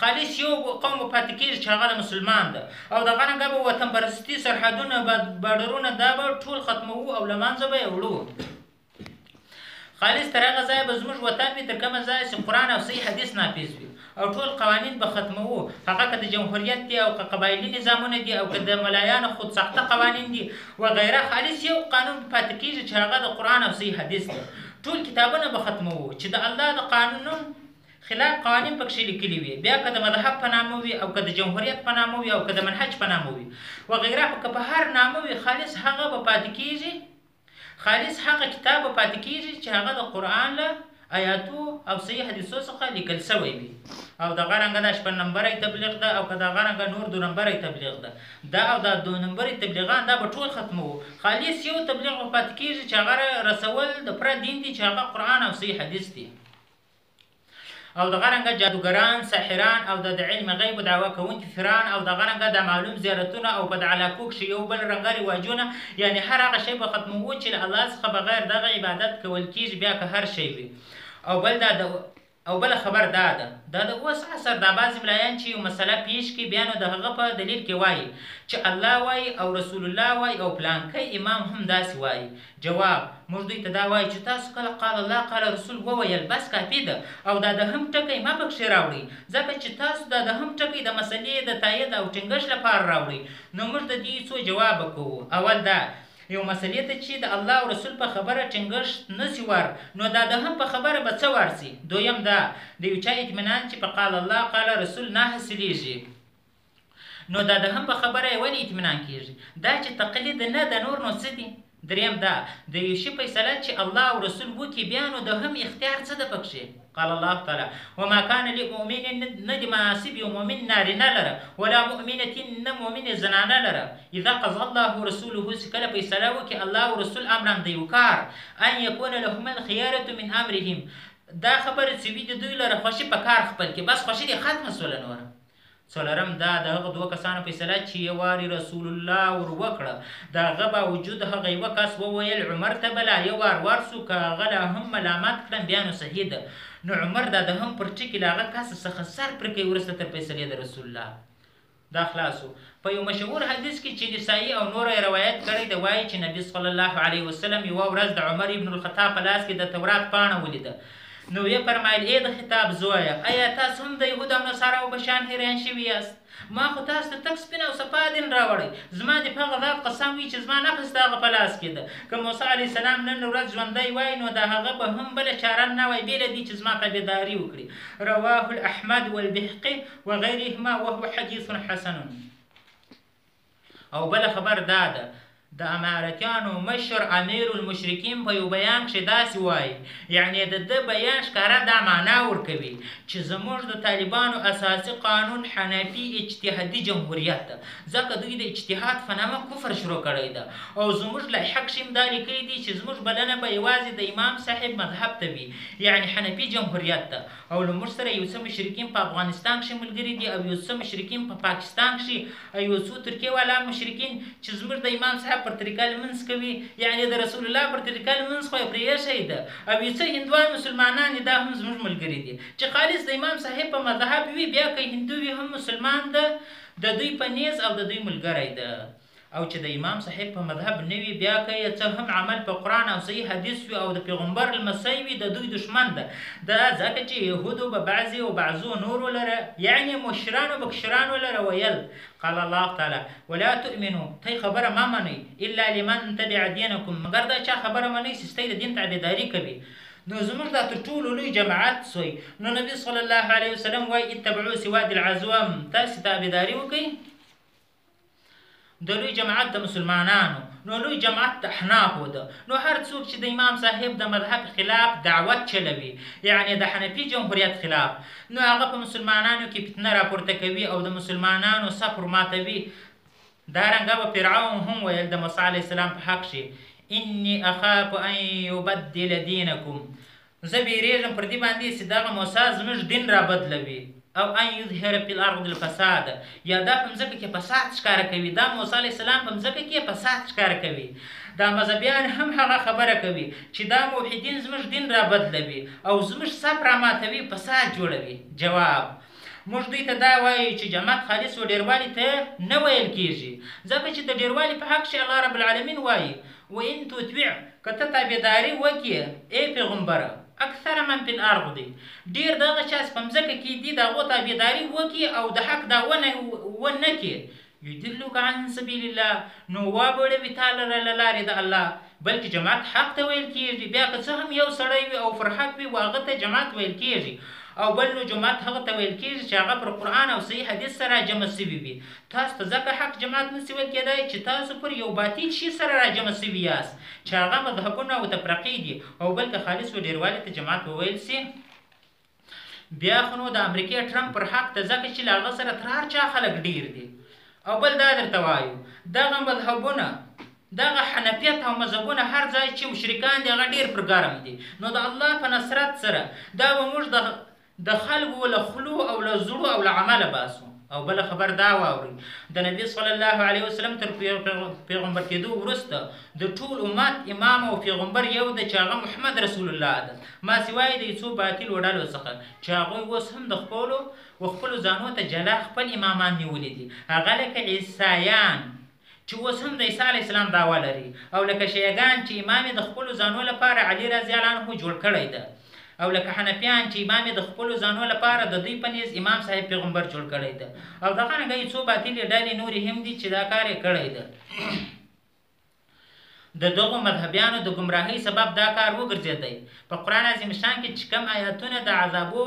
خالص يو قوم به پاتې کېږي چې هغه د مسلمان ده او دغه رنګه به وطن پرستي سرحدونه باډرونه دا به ټول ختموو او لمانځه به يې وړو خالص تر هغه ځای به زموږ وطن وي تر کومه ځای چې قرآن او صحیح حدیث نافذ وي او ټول قوانین به ختموو هغه که د جمهوریت دي او که قبایلي نظامونه دي او که د ملایانو خود ساخته قوانین دي وغیره خالص یو قانون به پاتې کیږي چې هغه د قرآن او صحیح حدیث دی ټول کتابونه به ختموو چې د الله د قانون خلاف قوانین پکښې لیکلي وي بیا که د مذهب په نامه وي او که د جمهوریت په نامه وي او که د منهج په نامه وي وغیره خو که په هر نامه وي خالص هغه به پاتې کیږي خالص هغه کتاب به پاتې کېږي چې هغه د قرآن له آیاتو او صحیح حدیثو څخه لیکل شوی وي او د غرنګ دا شپږ نمبر تبلیغ ده او که دا غرنګ نور دو نمبر تبلیغ ده دا او دا دو نمبر تبلیغان دا به ټول ختمو خالص یو تبلیغ به پاتې کیږي چې هغه رسول د پر دین دي چې هغه قران او صحیح حدیث دي او دغه رنګه جادوګران، ساحران او د د علم غیب دعوه کوونکي فران او دغه رنګه د معلوم زیارتونه او په د علاقو کښې یو بل رنګه رواجونه یعنی هر هغه شی به ختموو چې له الله څخه بغیر دغه عبادت کول کیږي بیا که هر شی وي او بل دا د او بل خبر دا ده دا د اوس عصر دا بعضی ملایان چې یو مسله پیش کی بیا نو د هغه په دلیل کې وایي چې الله وایي او رسول الله وایي او پلانکی امام هم داسې وایي جواب، موږ دوی ته دا وایو چې تاسو کله قال الله قال رسول وویل بس کافي ده او دا دهم ټکی مه پکښې راوړئ ځکه چې تاسو دا دهم ټکی د مسلې د تایید او ټینګښت لپاره راوړئ نو موږ د دې څو جوابه کوو اول دا یو مسلې ته چې د الله او رسول په خبره ټینګښت نه شي ور نو دا دهم په خبره به څه ورشي دویم دا د یو چا اطمینان چې په قال الله قال رسول نه حاصلیږي نو دا د هم په خبره یې ولې اطمینان کېږي دا چې تقلید نه د نور نو څه دي دریم دا د یو شي فیصله چې الله او رسول وکړي بیا نو د هم اختیار څه ده پکښې قال الله تعالی وما كان لمؤمن نه د مناسب یو مؤمن نارینه لره ولا مؤمنه نه مؤمن زنانه لره اذا قضى الله رسوله چې کله فیصله وکړي الله او رسول امرا د یو کار ان یکون لهم الخياره من امرهم دا خبره چې وي د دوی لره خوشي په کار خپل کې بس خوشي دې ختمه سوله نوره څلورم، دا د هغه دوه کسانو فیصله چې یو وارې رسول الله ور وکړه، د هغه باوجود هغه یوه کس وویل، عمر ته به لا یو وار ورسو، که هغه لا هم ملامت کړم بیا نو صحیح ده، نو عمر دا د هم پر ټکي له هغه کس څخه سر پرې کوي، وروسته تر فیصلې د رسول الله دا خلاص و، په یو مشهور حدیث کې چې نسائی او نورو یې روایت کړی دی وایي چې نبی صلی الله علیه وسلم یوه ورځ د عمر ابن الخطاب په لاس کې د تورات پاڼه ولیده نو ویې فرمایل ای د خطاب زویه ایا تاسو هم د یهود او نصاراو په شان حیران شوي یاست ما خو تاسو ته تک سپین او صفا دین راوړی زما د هغه ذات قسم وي چې زما نفس د هغه په لاس کې ده که موسی علیه السلام نن ورځ ژوندی وای نو د هغه به هم بله چاره نه وای بې له دې چې زما تابعداري وکړي رواه الاحمد والبحقي وغيرهما وهو حديث حسن او بل خبر دا ده د امارتیانو مشر امیر المشرکین په یو بیان کې داسې وایي یعنی د د بیان ښکاره دا معنا ورکوي چې زموږ د طالبانو اساسي قانون حنفي اجتهادي جمهوریت ده ځکه دوی د اجتهاد په نامه کفر شروع کړی ده او زموږ لایحه کښې هم دا لیکلي دي چې زموږ بلنه به یوازې د امام صاحب مذهب ته وي یعنی حنفي جمهوریت ته او له موږ سره یو څه مشرکین په افغانستان کښې ملګري دي او یو څه مشرکین په پاکستان کښې او یو څو ترکیه والا مشرکین چې زموږ د امام صاحب پر طریقه لمونځ کوي یعنې د رسول الله پر طریقه لمونځ خو یې پرې ایښی ده او یو څه هندوان مسلمانان دي دا هم زموږ ملګري دي چې خالص د امام صاحب په مذهب وي بیا که هندو وي هم مسلمان ده د دوی په نیز او د دوی ملګری ده. او چې د امام صاحب په مذهب نه وي بیا که یې څه هم عمل په قرآن او صحیح حدیث وي او د پیغمبر لمسی وي د دوی دښمن ده دا ځکه چې یهودو به بعضې او بعضو نورو لره یعنې مشرانو به کشرانو لره ویل قال الله تعالی ولا تؤمنو تی خبره مه منئ الا لمن تبع دینکم مګر دا چا خبره منئ چې ستی د دین تابعداري کوي نو زموږ دا تر ټولو لوی جماعت سوی نو نبی صلی الله علیه وسلم وای اتبعو سواد العزوم تاسې تابعداري وکړئ د لوی جماعت د مسلمانانو نو لوی جماعت د احنافو ده نو هر څوک چې د امام صاحب د مذهب خلاف دعوت چلوي یعنی د حنفي جمهوریت خلاف نو هغه په مسلمانانو کې فتنه راپورته کوي او د مسلمانانو صف ماتوي دا رنګه به فرعون هم ویل د موسی علی السلام په حق شي انی اخاف ان یبدل دینکم زه بيريږم پر دي باندي چي دغه موسی زموږ دين رابدلوي او ان يظهر في الارض الفساد يا دا په مځکه کي فساد ښکاره کوي دا موسی عليه السلام په مځکه کي فساد ښکاره کوي دا مذهبيان هم هغه خبره کوي چي دا موحدين زموږ دين رابدلوي او زموږ صف راماتوي فساد جوړوي جواب موږ دوی ته دا وایو چې جماعت خالص و ډیروالي ته نه ویل کیږي ځکه چې د ډیروالي په حق کښې الله رب العالمین وایي وان تطیع، که ته تابعداري وکړې، ای پیغمبره، اکثر من فی الارض، ډېر د هغه چا چې په مځکه کې دي، د هغو تابعداري وکړې او د حق دعوه و نه کړې، یضلک عن سبیل الله، نو واوړوي تا لره له لارې د الله، بلکې جماعت حق ته ویل کېږي، بیا که څه هم یو سړی وي او پر حق وي، و هغه ته جماعت ویل کېږي او بل نو جماعت هغه ته ویل کېږي چې هغه پر قرآن او صحیح حدیث سره جمع شوی وي، تاسو ته ځکه حق جماعت نه شي ویل کېدای چې تاسو پر یو باطل شي سره راجمع شوي یاست چې هغه مذهبونه او تفرقې دي او بل که خالص و ډېروالي ته جماعت وویل شي بیا خو نو د امریکې ټرمپ پر حق ته ځکه چې له هغه سره تر هر چا خلک ډېر دي او بل دا درته وایو دغه مذهبونه دغه حنفیت او مذهبونه هر ځای چې مشرکان دي هغه ډېر پر ګرم دي نو د الله په نصرت سره دا به موږ د د خلکو له خلو او له زړو او له عمله باسو او بل خبر دا واوري د نبی صلی الله علیه وسلم تر پیغمبر کېدو وروسته د ټول امت امام او پیغمبر یو د چاغه محمد رسول الله ده ما سوای د یڅو باطل وډالو څخه چې هغه اوس هم د خپل او خپل ځانو ته جلا خپل امامان نیولې دي هغه لکه عیسایان چې اوس هم د عیسی علیه السلام دعوه لري او لکه شیعه ګان چې امام یې د خپلو ځانو لپاره علي رضی الله عنه جوړ کړی ده او لکه حنفیان چې امام یې د خپلو ځانو لپاره د دوی په نیز امام صاحب پیغمبر جوړ کړی ده او دغه رنګه یې څو باطلې ډلې نورې هم دي چې دا کار یې کړی ده د دغو مذهبیانو د ګمراهۍ سبب دا کار وګرځېدی په قرآن عظیم شان کې چې کوم آیاتونه د عذابو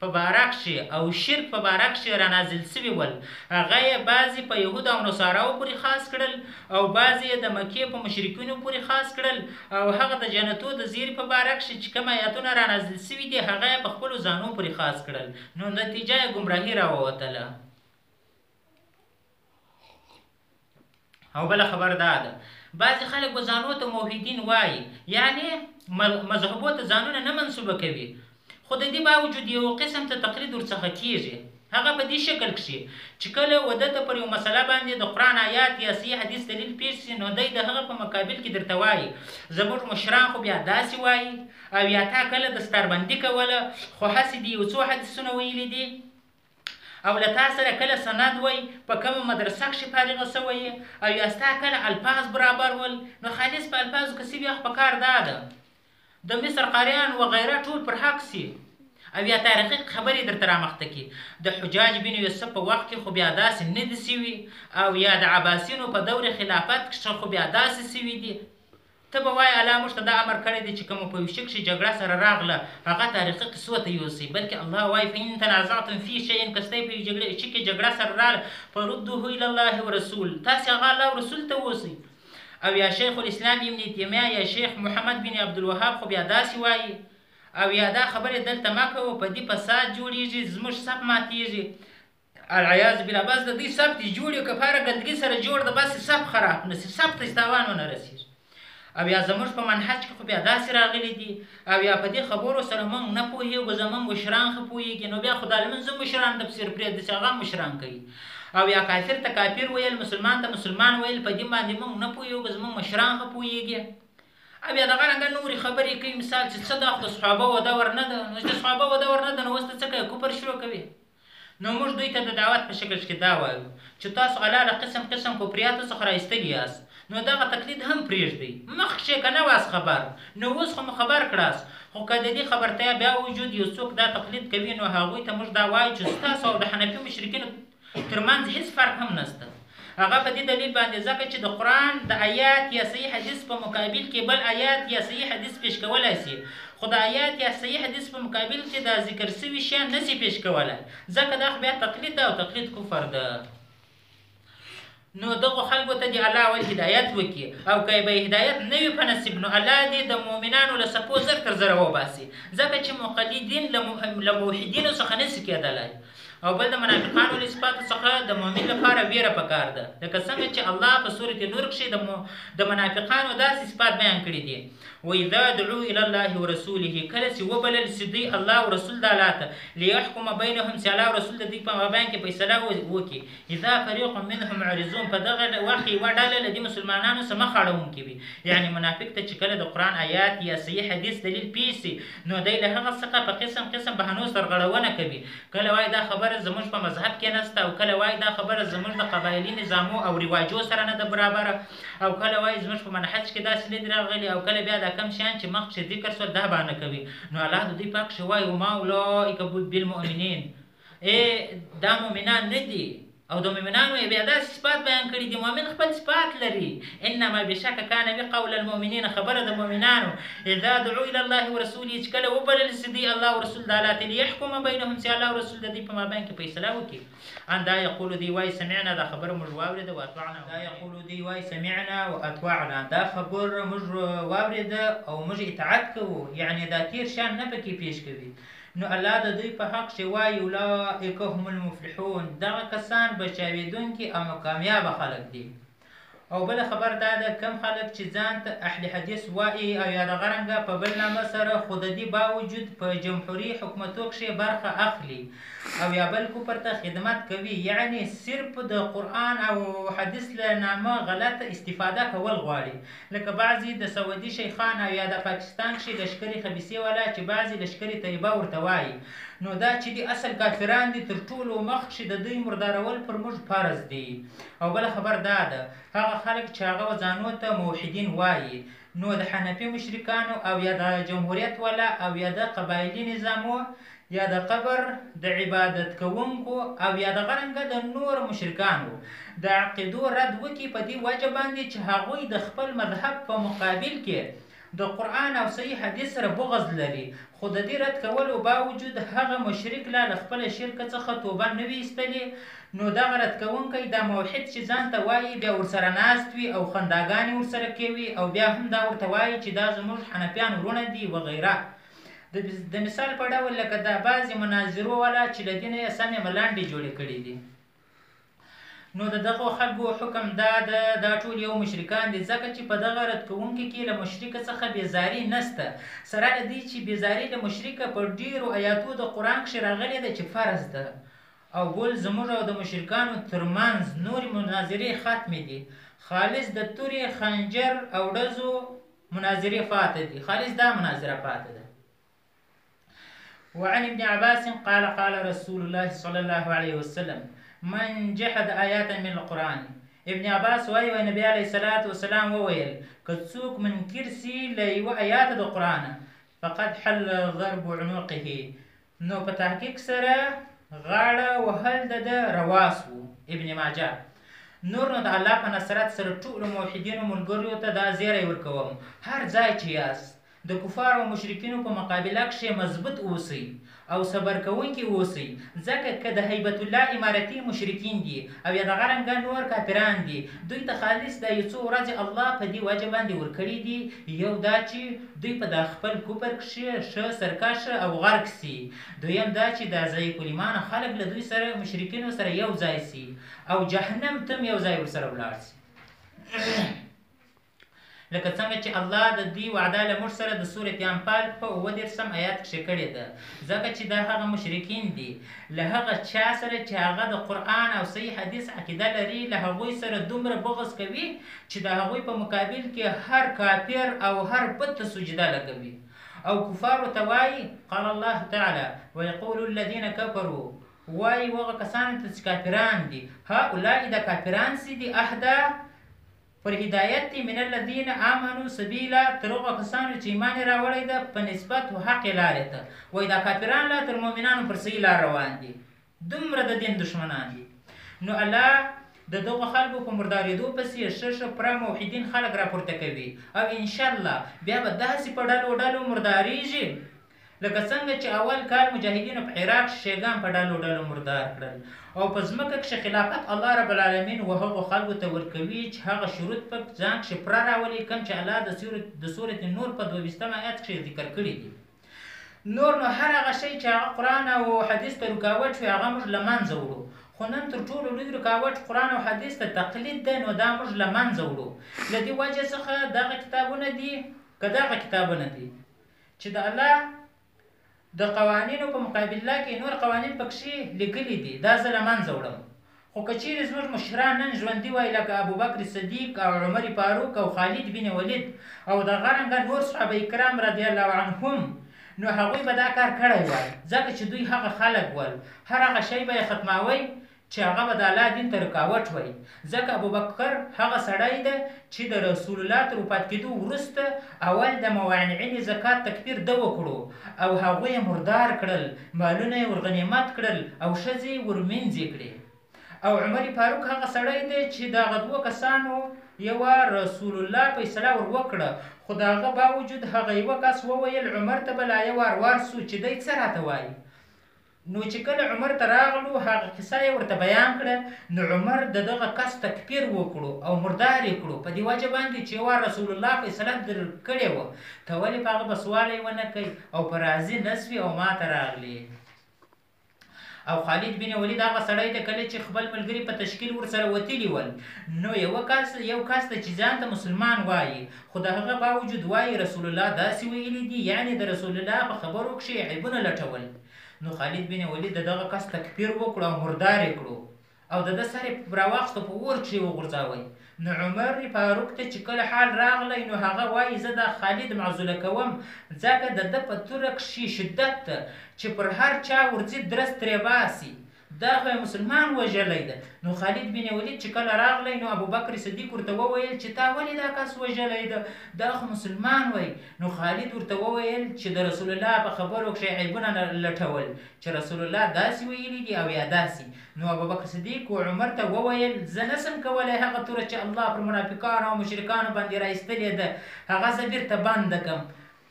په باره کښې او شرک په باره کښې رانازل شوي ول، هغه يې بعضي په يهودو او نصاراوو پورې خاص کړل او بعضي يې د مکې په مشرکينو پورې خاص کړل او هغه د جنتو د زيري په باره کښې چې کوم آياتونه رانازل شوي دي هغه يې په خپلو ځانو پورې خاص کړل نو نتيجه يې ګمراهي راووتله. او بل خبر دا ده بعضې خلک به ځانو ته موحدین وایي یعنی مذهبو ته ځانونه نه منصوبه کوي خو د دې باوجود یو قسم ته تقلید ورڅخه کیږي هغه په دې شکل کښې چې کله وده ته پر یو مسله باندې د قرآن آیات یا صحیح حدیث دلیل پیش شي نو دی د هغه په مقابل کې درته وایي زموږ مشران خو بیا داسې وایي او یا تا کله دستاربندي کوله خو هسې دې یو څو حدیثونه ویلي دي او له تا سره کله سند وای په کومه مدرسه کښې فارغ شوی یې او یا ستا کله الفاظ برابر ول نو خالص په الفاظو کښې وی اخ پکار دا ده د مصر قاریان وغیره ټول پر حق سی او یا تاریخی خبری درته رامخته کی د حجاج بن یوسف په وخت کښې خو بیا داسې نه دی شوی او یا د عباسینو په دور خلافت کښې خو بیا داسې شوی دی ته به وايې الله موږ ته دا امر کړی دی چې کومه په يو شي کښې جګړه سره راغله هغه تاريخي قصو ته يوسئ بلکه الله وايي فان تنازعتم في شيء که ستئ په يو شي کښې جګړه سره راغله فردوه الي الله ورسول تاسې هغه الله او رسول ته وسئ او يا شيخ الاسلام ابن تيميه يا شيخ محمد بن عبدالوهاب خو بيا داسې وايي او يا دا خبرې دلته مه کوه په دي فساد جوړيږي زموږ صف ماتيږي العیاذ بالله بس د دې سب دي جوړ یو کفاره ګندګي سره جوړ د بس سب خراب نه سي سب ته تاوان ونه رسیږي او یا زموږ په منهج کې خو بیا داسې راغلي دي او یا په دې خبرو سره موږ نه پوهېږو زموږ مشران ښه پوهېږي نو بیا خو دا لمونځ مشران د پسې پرېږدي چې هغه مشران کوي او یا کافر ته کافر ویل مسلمان ته مسلمان ویل په دې باندې موږ نه پوهېږو زموږ مشران ښه پوهېږي او یا دغه رنګه نورې خبرې کوي مثال چې څه دا خو د صحابه و دور نه ده نو چې صحابه و دور نه ده نو اوس ته څه کوې کفر شروع کوي نو موږ دوی ته د دعوت په شکل کښې دا وایو چې تاسو الله له قسم قسم کفریاتو څخه را ایستلي یاست نو دغه تقلید هم پریږدئ مخ کښې که نه واست خبر نو اوس خو مو خبر کړاست خو که ددې خبرتیا بیا وجود یو څوک دا تقلید کوي نو هغوی ته موږ دا وایو چې ستاسو او د حنفي مشرکینو تر منځ هیڅ فرق هم نشته هغه په دې دلیل باندې ځکه چې د قرآن د آیات یا صحیح حدیث په مقابل کې بل آیات یا صحیح حدیث پیش کولای شي خو د آیات یا صحیح حدیث په مقابل کې دا ذکر شوي شیان نه شي پیش کولای ځکه دا خو بیا تقلید ده او تقلید کفر ده نو دغه خلکو ته دی الله ول هدایت وکي او که به هدایت نه وي په نصیب نو الله دې د مؤمنانو له صفو زر تر زره وباسي ځکه چې مقلدین له موحدینو څخه نه سي کېدلی او بل د منافقانو له صفاتو څخه د مؤمن لپاره ویره پکار ده لکه څنګه چې الله په سورته نور کې د د منافقانو داسې صفات بیان کړی دي و اذا دعوا الى الله ورسوله کله چې وبلل سي دوی الله او رسول د الله ته ليحكم بينهم چې الله او رسول د دوی په مابین کې فیصله وکړي اذا فريق منهم عرضون په دغه وخت یو ډله له دې مسلمانانو سره مخ اړون کوي یعنی منافق ته چې کله د قران آیات یا صحیح حدیث دلیل پیسي نو دی له هغه څخه په قسم قسم بهانو سرغړونه کوي، کله وايي دا خبره زموږ په مذهب کې نشته او کله وايي دا خبره زموږ د قبايلي نظامو او رواجو سره نه ده برابره او کله وايي زموږ په منهج کې داسې نه دي راغلي او کله بيا دا کوم شيان چې مخکښې ذکر شول دا بهانه کوي نو الله د دوی پکښې وايي وما اولئک بالمؤمنين اې دا مؤمنان نه دي او د مؤمنانو یې بیا داسې صفات بیان کړي دي مؤمن خپل صفات لري انما بشک کان وی قول المؤمنین خبره د مؤمنانو اذا دعو الى الله ورسوله چې کله وبلل سي دی الله او رسول د الله تعالی يحكم بينهم چې الله او رسول د دې په مابین کې فیصله وکړي ان دا یقول دی وای سمعنا دا خبره موږ واورید او اطعنا دا یقول دی وای سمعنا او اطعنا دا خبره موږ واورید او موږ اطاعت کوو یعنی دا تیر شان نه پکې پیش کوي نو الله د دوی په حق کښې وائي، اولئک هم المفلحون، دغه کسان بچاوېدونکي او نوکاميابه خلق دي. او بله خبره دا ده کوم خلق چې ځان ته اهل حديث وائي او يا دغه رنګه په بل نامه سره خو ددي باوجود په جمهوري حکومتو کښې برخه اخلي او يا بل کفر ته خدمت کوي يعني صرف د قرآن او حديث له نامه غلطه استفاده کول غواړي لکه بعضی د سعودی شیخان او یا دا پاکستان کښی لشکری خبیثی والا چی بعضی لشکری طیبه ورته وایی نو دا چی دی اصل کافران دی تر ټولو مخ کښی د دوی مردارول پر موږ فرض دی او بله خبر دا ده هغه خلک چی هغه وځانو ته موحدین وایی نو د حنفی مشرکانو او یا دا جمهوریت والا او یا دا قبایلی نظامو یا د قبر د عبادت کوونکو او یا دغه رنګه د نور مشرکانو د عقیدو رد وکړي په دې وجه باندې چې هغوی د خپل مذهب په مقابل کې د قرآن او صحیح حدیث سره بغض لري خو د دې رد کولو باوجود هغه مشرک لا له خپل شرک څخه توبه نه وي ایستلې نو دغه رد کوونکی دا موحد چې ځان ته وایي بیا ورسره ناست وي او خنداګانې ورسره کوي او بیا هم دا ورته وایي چې دا زموږ حنفیان وروڼه دي وغیره د مثال په ډول لکه دا بعضې مناظرو والا چې له دې نه یې سمې ملانډې جوړې کړې دي نو د دغو خلکو حکم دا ده دا ټول یو مشرکان دي ځکه چې په دغه رد کوونکي کې له مشرک څخه بیزاري نسته سره له دې چې بیزاري له مشرکه په ډیرو آیاتو د قرآن کښې راغلې ده چې فرض ده او بل زموږ او د مشرکانو ترمنځ نورې مناظرې ختمې دي خالص د تورې خنجر او ډزو مناظرې فاته دي خالص دا مناظره پاته ده وعن ابن عباس قال قال رسول الله صلى الله عليه وسلم من جحد آيات من القرآن ابن عباس وای وای نبی علیه الصلاۃ والسلام وویل که څوک منکر سی له یو آیات د قرآن فقد حل ضرب عنقه نو په تحقیق سره غاړه وهل د ده رواس وو ابن ماجه نور نو د الله په نصرت سره ټولو موحدینو ملګریو ته دا زیری ورکوم هر ځای چې یاست د کفار او مشرکینو په مقابله کښې مضبوط اوسئ او صبر کوونکي اوسئ ځکه که د هیبت الله امارتي مشرکین دي او یا دغه رنګه نور کافران دي دوی ته خالص دا یو څو ورځې الله په دې وجه باندې ورکړي دي یو دا چې دوی په دا خپل کفر کښې ښه سرکښ او غرق شي دویم دا چې دا ضعیف الایمانه خلق له دوی سره مشرکینو سره یو ځای شي او جهنم تم یو ځای ورسره ولاړ شي. لکه څنګه چې الله د دوی وعده له موږ سره د سورة انفال په اووه دېرشم آیات کښې کړې ده، ځکه چې دا هغه مشرکین دي له هغه چا سره چې هغه د قرآن او صحیح حدیث عقیده لري له هغوی سره دومره بغض کوي چې د هغوی په مقابل کښې هر کافر او هر بت ته سجده لګوي او کفارو ته وائي، قال الله تعالی، ویقول الذین کفروا، وائي وغه کسانو ته چې کافران دي، هؤلاء دا کافران څۀ دي اهدی، پر هدایت دی من الذین آمنو سبیلا تر هغو کسانو چې ایمان یې راوړی ده په نسبت حقې لارې ته وایي دا کافران لا تر مؤمنانو پر صحیح لار روان دي دومره د دین دښمنان دي نو الله د دغو خلکو په مردارېدو پسې ښه ښه پوره موحدین خلک راپورته کوي او انشاءالله بیا به داسې په ډلو ډلو مردارېږي لکه څنګه چې اول کال مجاهدینو په عراق کښې شیګان په ډلو ډلو مردار کړل او په ځمکه کښې خلافت الله رب العالمین وهغو خلکو ته ورکوي چې هغه شروط په ځان کښې پره راولي کوم چې الله د سورت نور په دوه ویشتمه ایت کښې ذکر کړي دي نور نو هر هغه شی چې هغه قرآن او حدیث ته رکاوټ وي هغه موږ له منځه وړو خو نن تر ټولو لوی رکاوټ قرآن او حدیث ته تقلید دی نو دا موږ له منځه وړو له دې وجې څخه دغه کتابونه دي که دغه کتابونه دي چې د الله د قوانینو په مقابله کې نور قوانین پکښې لیکلي دي، دا زه له منځه وړم. خو که چېرې زموږ مشران نن ژوندي وای لکه ابوبکر صدیق او عمر فاروق او خالد بن ولید او دغه رنګه نور صحابه کرام رضی الله عنهم نو هغوی به دا کار کړی وای ځکه چې دوی هغه خلک ول هر هغه شی به یې ختماوه چې هغه به د الله دین ته رکاوټ وای، ځکه ابوبکر هغه سړی ده چې د رسول الله تر وفات کېدو وروسته اول د موانعین زکات تکفیر ده وکړو او هغوی یې مردار کړل، مالونه یې ورغنیمت کړل او ښځې یې ورمینځې کړې او عمر فاروق هغه سړی دی چې دغه دوو کسانو یوه رسول الله فیصله ور وکړه خو د هغه باوجود هغه یوه کس وویل عمر ته به لا یو وار ورسو چې دی څه راته وایي؟ نو چې کله عمر ته راغلو هغه قصه يې ورته بيان کړه نو عمر د دغه کس تکفير وکړو او مردار يې کړو په دې وجه باندې چې يوار رسول الله فيصله در کړې وه ته ولې په هغه بسوالی ونه کړ او په راضي نه شوې او ما ته راغلې او خالد بن ولید هغه سړی ته کله چې خپل ملګری په تشکیل ورسره وتلی ول نو یو کس یو کس ته چې ځان ته مسلمان وایي خو د هغه باوجود وایي رسول الله داسې ویلي دي یعنی د رسول الله په خبرو کښې عیبونه لټول نو خالد بن ولید د دغه کس تکفیر وکړو او مردار یې کړو او د ده سر یې راواخست او په اور کښې یې وغورځاوه. نو عمر فاروق ته چې کله حال راغلی نو هغه وایي زه دا خالد معزوله کوم ځکه د ده په توره کښې شدت ده چې پر هر چا ورځي درز ترې باسي دا خو یې مسلمان وژلی ده. نو خالد بن ولید چې کله راغلی نو ابوبکر صدیق ورته وویل چې تا ولې دا کس وژلی ده؟ دا خو مسلمان وای. نو خالد ورته وویل چې د رسول الله په خبرو کښې عیبونه لټول چې رسول الله داسې ویلي دي او یا داسې. نو ابوبکر صدیق و عمر ته وویل، زه نه شم کولای هغه توره چې الله پر منافقانو او مشرکانو باندې را ایستلې ده هغه زه بیرته بنده کړم.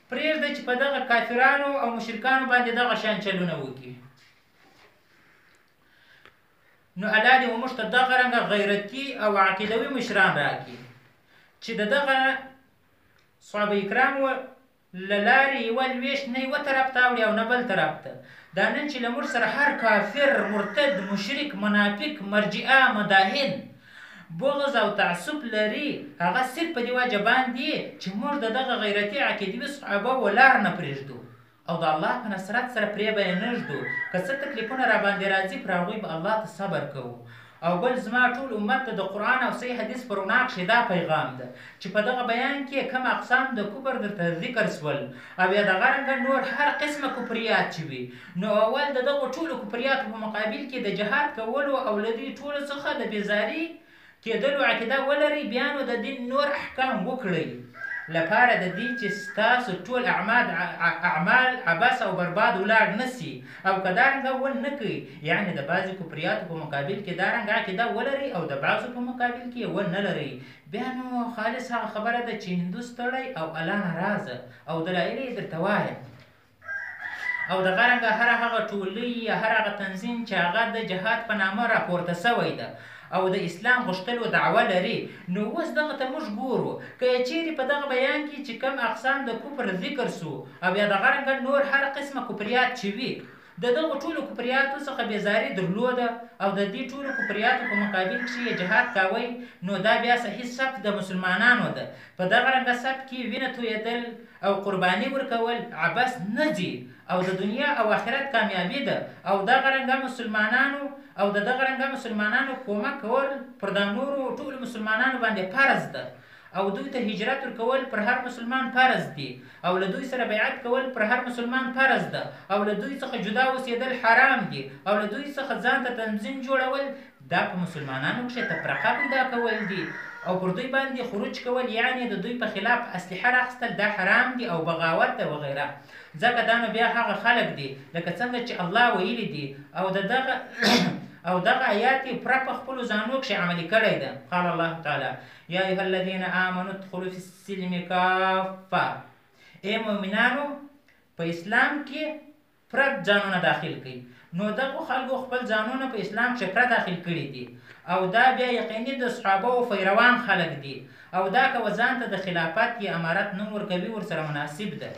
پریږده چې په دغه کافرانو او مشرکانو باندې دغه شان چلونه وکړي. نو الله دې موږ ته دغه رنګ غیرتی او عقیدوي مشران راکړي چې د دغه صحابه کرام و لارې یو لويش نه یو طرف ته اوړي او نه بل طرف ته دا نن چې لمر سره هر کافر مرتد مشرک منافق مرجئه مداهن بغض او تعصب لري هغه صرف په دی وجه باندې چې موږ د دغه غیرتی عقیدوي صحابه ولار نه پرېږدو او د الله په نصرت سره پرې به یې نه ږدو، که څه تکلیفونه راباندې راځي پر هغوی به الله ته صبر کوو. او بل زما ټول امت ته د قرآن او صحیح حدیث په رڼا کښې دا پیغام ده چې په دغه بیان کښې کوم اقسام د کفر درته ذکر شول او یا دغه رنګه نور هر قسمه کفریات چې وي نو اول د دغو ټولو کفریاتو په مقابل کښې د جهاد کولو او له دوی ټولو څخه د بیزاری کېدلو عقیده ولرئ بیا نو د دین نور احکام وکړئ لپاره د دې چې ستاسو ټول اعماد اعمال عبث او برباد ولاړ نه شي او که دا رنګه و نه کړئ یعنې د بعضې کفریاتو په مقابل کې دا رنګه عقیده ولرئ او د بعضو په مقابل کې یې و نه لرئ بیا نو خالص هغه خبره ده چې هندو ستړی او الله ناراضه او دلایل یې درته وایم. او دغه رنګه هره هغه ټولۍ یا هر هغه تنظیم چې هغه د جهاد په نامه راپورته شوی ده او د اسلام غوښتلو دعوه لري نو اوس دغه ته موږ ګورو که یې چیرې په دغه بیان کې چې کوم اقسام د کفر ذکر شو او یا دغه رنګه نور هر قسمه کفریات چې وي د دغو ټولو کفریاتو څخه بیزاري درلوده او د دې ټولو کفریاتو په مقابل کښې یې جهاد کاوه نو دا بیا صحیح سبک د مسلمانانو ده په دغه رنګه سبک کې وینه تویدل او قرباني ورکول عبث نه دي او د دنيا او اخرت کاميابي ده او دغه رنګه مسلمانانو او د دغه رنګه مسلمانانو کومک کول پر دا نورو ټولو مسلمانانو باندې فرض ده او دوی ته هجرت ورکول پر هر مسلمان فرض دي او له دوی سره بيعت کول پر هر مسلمان فرض ده او له دوی څخه جدا اوسېدل حرام دي او له دوی څخه ځان ته تنظيم جوړول دا په مسلمانانو کښې تفرقه پېدا کول دي او پر دوی باندې خروج کول يعنې د دوی په خلاف اسلحه راخستل دا حرام دي او بغاوت ده وغيره ځکه دا نو بيا هغه خلق دي لکه څنګه چې الله وئيلي دي او د دغه او دغه آيات يې پوره په خپلو ځانو کښې عملي کړی ده قال الله تعالی يا ايها الذين آمنوا ادخلوا في السلم کافه اې مؤمنانو په اسلام کښې پرت ځانونه داخل کړي نو دغو خلکو خپل ځانونه په اسلام کښې پرت داخل کړي دي او دا بیا یقیني د صحابه وو فیروان خلک دي او دا که و ځان ته د خلافت یا امارت نوم ورکوي ورسره مناسب ده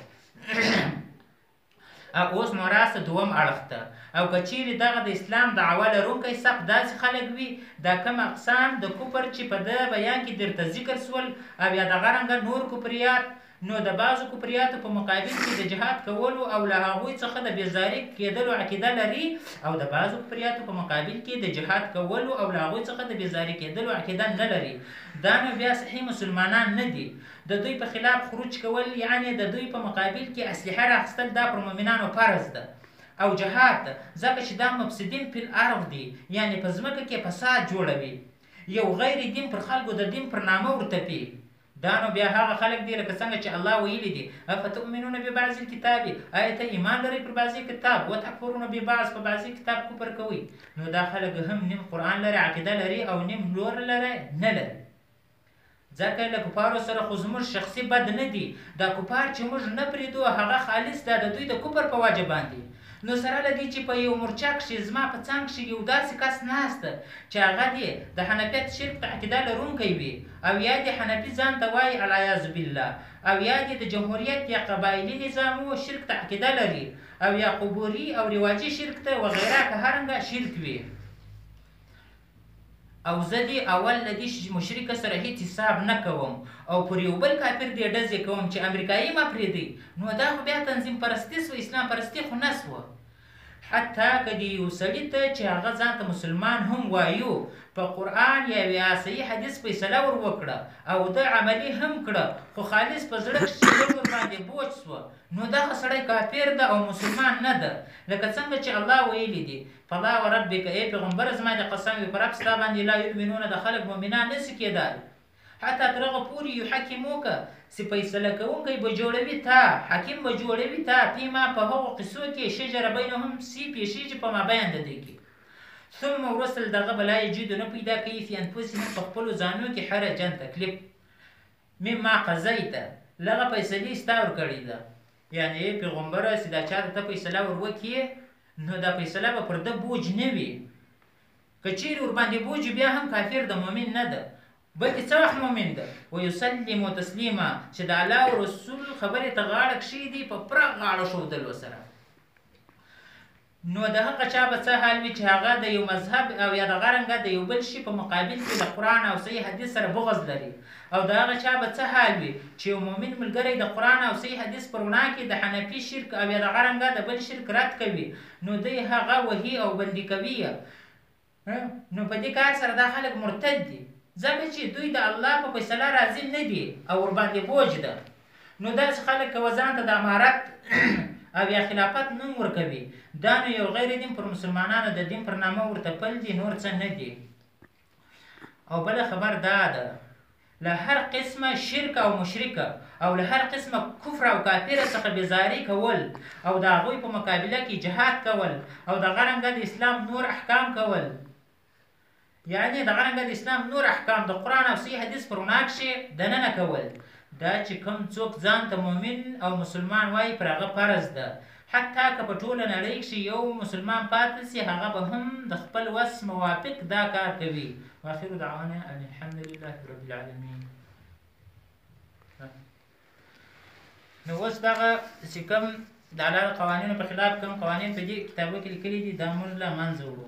او اوس نو راسه دوم اړخ ته او که چیرې دغه د اسلام دعوه لرونکی صف داسې خلک وي دا کم اقسام د کفر چې په د بیان کې درته ذکر سول او یا دغه رنګه نور کفریات نو د بعضو کفریاتو په مقابل کي د جهاد کولو او له هغوی څخه د بیزاري کیدلو عقیده لري او د بعضو کفریاتو په مقابل کي د جهاد کولو او له هغوی څخه د بیزاري کیدلو عقیده نه لري دا نو بیا صحیح مسلمانان نه دي د دوی په خلاف خروج کول یعني د دوی په مقابل کي اسلحه راخستل دا پر مؤمنانو فرض ده او جهاد ده ځکه چي دا مفسدین فی الارض دي یعني په ځمکه کي فساد جوړوي یو غیر دین پر خلګو د دین پر نامه ورتپي دا نو بیا هغه خلک دي لکه څنګه چې الله ویلي دي، افتؤمنون ببعض الکتاب، ایا ته ایمان لرئ پر بعضې کتاب، وتکفرون ببعض، په بعضې کتاب کفر کوئ، نو دا خلک هم نیم قرآن لره عقیده لري او نیم نور لره نه لري. ځکه له کفارو سره خو زموږ شخصي بد نه دي، دا کفار چې موږ نه پرېدو هغه خالص دا د دوی د کفر په وجه باندې، نو سره له دې چې په یو مورچه کښې زما په څنګ کښې یو داسې کس ناست چې هغه دې د حنفیت شرک په عقیده لرونکی وي او یا دې حنفي ځان ته وایي العیاذ بالله او یا دې د جمهوریت یا قبایلي نظامو شرک ته عقیده لري او یا قبوري او رواجي شرک ته وغیره که هرنګه شرک وي. او زه دې اول له دې مشرک سره هیڅ حساب نه کوم او پر یو بل کافر دې ډزې کوم چې امریکایې مه پرېږدئ نو دا خو بیا تنظیم پرستي سوه اسلام پرستي خو نه سوه حتی که دې یو سړي ته چې هغه ځان ته مسلمان هم وایو په قرآن یا ویا صحیح حدیث فیصله ور وکړه او ده عملي هم کړه خو خالص په زړه کښې لږ ورباندې بوج سوه نو دغه سړی کافر ده او مسلمان نه ده لکه څنګه چې الله ویلي دي فلا وربک، ای پیغمبره زما دې قسم وي په رب ستا باندې لا یؤمنون دا خلک مؤمنان نه شي کیدای حتی تر هغه پورې یحکموک چې فیصله کوونکی به جوړوي تا، حاکم به جوړوي تا، فیما په هغو قصو کې شجر بینهم چې پیښیږي په مابین د دوی کې ثم وروسته له دغه به لا یجدو نه پیدا کوي فی انفسهم په خپلو ځانو کې حرجا تکلیف مما قضیت له هغه فیصلې ستا ورکړې ده یعنې ای پیغمبره چې دا چا ته ته فیصله ور وکړې نو دا فیصله به پر ده بوج نه وي که چیرې ورباندې بوج بیا هم کافر د مؤمن نه ده بلکې څه وخت مؤمن ده ویسلم تسلیما چې د الله او رسول خبرې ته غاړه کښېږدي په پراخ غاړه ښودلو سره نو د هغه چا به څه حال وي چې هغه د یو مذهب او یا دغه رنګه د یو بل شي په مقابل کې له قرآن او صحیح حدیث سره بغض لري او د هغه چا به څه حال وي چې یو مؤمن ملګری د قرآن او صحیح حدیث پر ونا کې د حنفي شرک او یا دغه رنګه د بل شرک رد کوي نو دی هغه وهي او بندي کوي یې هو نو په دي کار سره دا خلک مرتد دي ځکه چي دوی د الله په فيصله راضي نه دي او ورباندي بوج ده نو داسي خلک کوه ځان ته د امارت او يا خلافت نوم ورکوي دا نو يو غير دين پر مسلمانانو د دين پر نامه ورته پل دي نور څه نه دي او بله خبر دا ده له هر قسمه شرک او مشرک او له هر قسمه کفر او کافر څخه بيزاري کول او د هغوی په مقابله کي جهاد کول او دغه رنګه د اسلام نور احکام کول يعني دغه رنګه د اسلام نور احکام د قرآن او صحيح حديث په رڼا کښې دننه کول دا چي کوم څوک ځان ته مؤمن او مسلمان وايي پر هغه فرض ده حتی که په ټوله نړۍ کښې يو مسلمان پاتې شي هغه به هم د خپل وس موافق دا کار کوي واخر دعوانا ان الحمد لله رب العالمين نو اوس دغه چې کوم د الله د قوانینو په خلاف کوم قوانین په دې کتابو کې لیکلي دي دا موږ له منځه وړو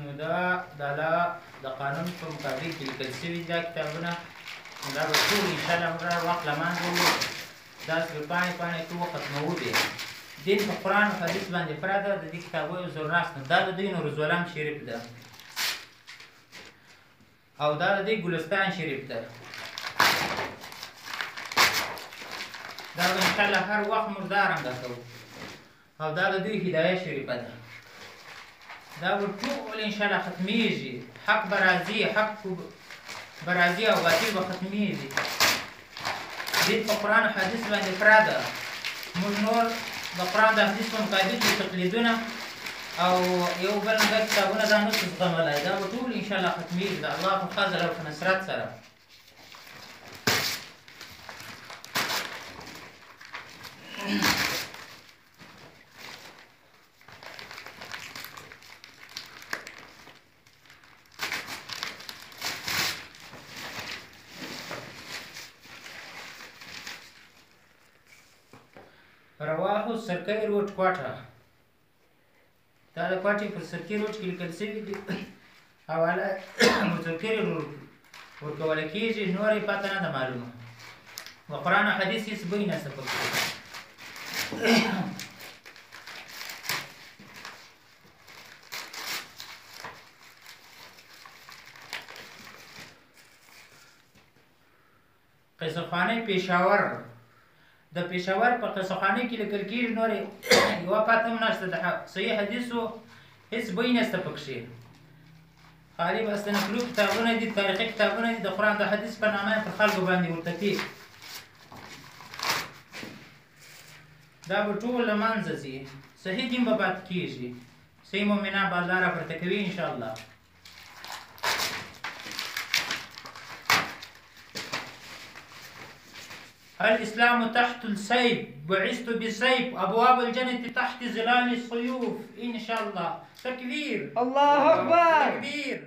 نو دا د الله د قانون په مطابق چې لیکل شوي دا کتابونه دا به ټول انشاءالله موږ وخت له منځه وړو داسې به پاڼې پاڼې ته وختموو بیا دین په قرآن او حدیث باندې پرا ده د دې کتابو یو زور ناست دا د دوی نورزولام شریف ده او دا د دې ګلستان شریف ده دا به انشاءالله هر وخت موږ دا رنګه کوو او دا د دوی هدايه شريفه ده دا به ټول ان شاء الله ختميږي حق به راځي حق به راځي او باطل به ختميږي دین په قران او حدیث باندې فرا ده موږ نور د قران د حدیث په مقابل کې تقلیدونه او یو بل نه کتابونه دا نه څه زغملای دا به ټول ان شاء الله ختميږي د الله په فضل او په نصرت سره رواه السرکير وټ کوټه دا د کوټې په سرکې روټ کې لیکل شوي دي حواله مذکر روټ ورکول کېږي نورې پته نه ده معلومه و قرآن حدیث هیڅ بوی نه څه پکې قصه خوانۍ پېښور د پېښور په قصه خوانۍ کې لیکل کېږي نور یوه پته هم نشته د صحیح حدیثو هیڅ بی نشته پکښې خالي بس د نقلو کتابونه دي تاریخي کتابونه دي د قرآن د حدیث په نامه پر خلکو باندې ورتپي دا به ټول له منځه ځي صحیح دین به پاتې کېږي صحیح مؤمنان به الله را پورته کوي انشاءالله الإسلام تحت السيف بعثت بالسيف أبواب الجنة تحت ظلال السيوف إن شاء الله تكبير الله أكبر تكبير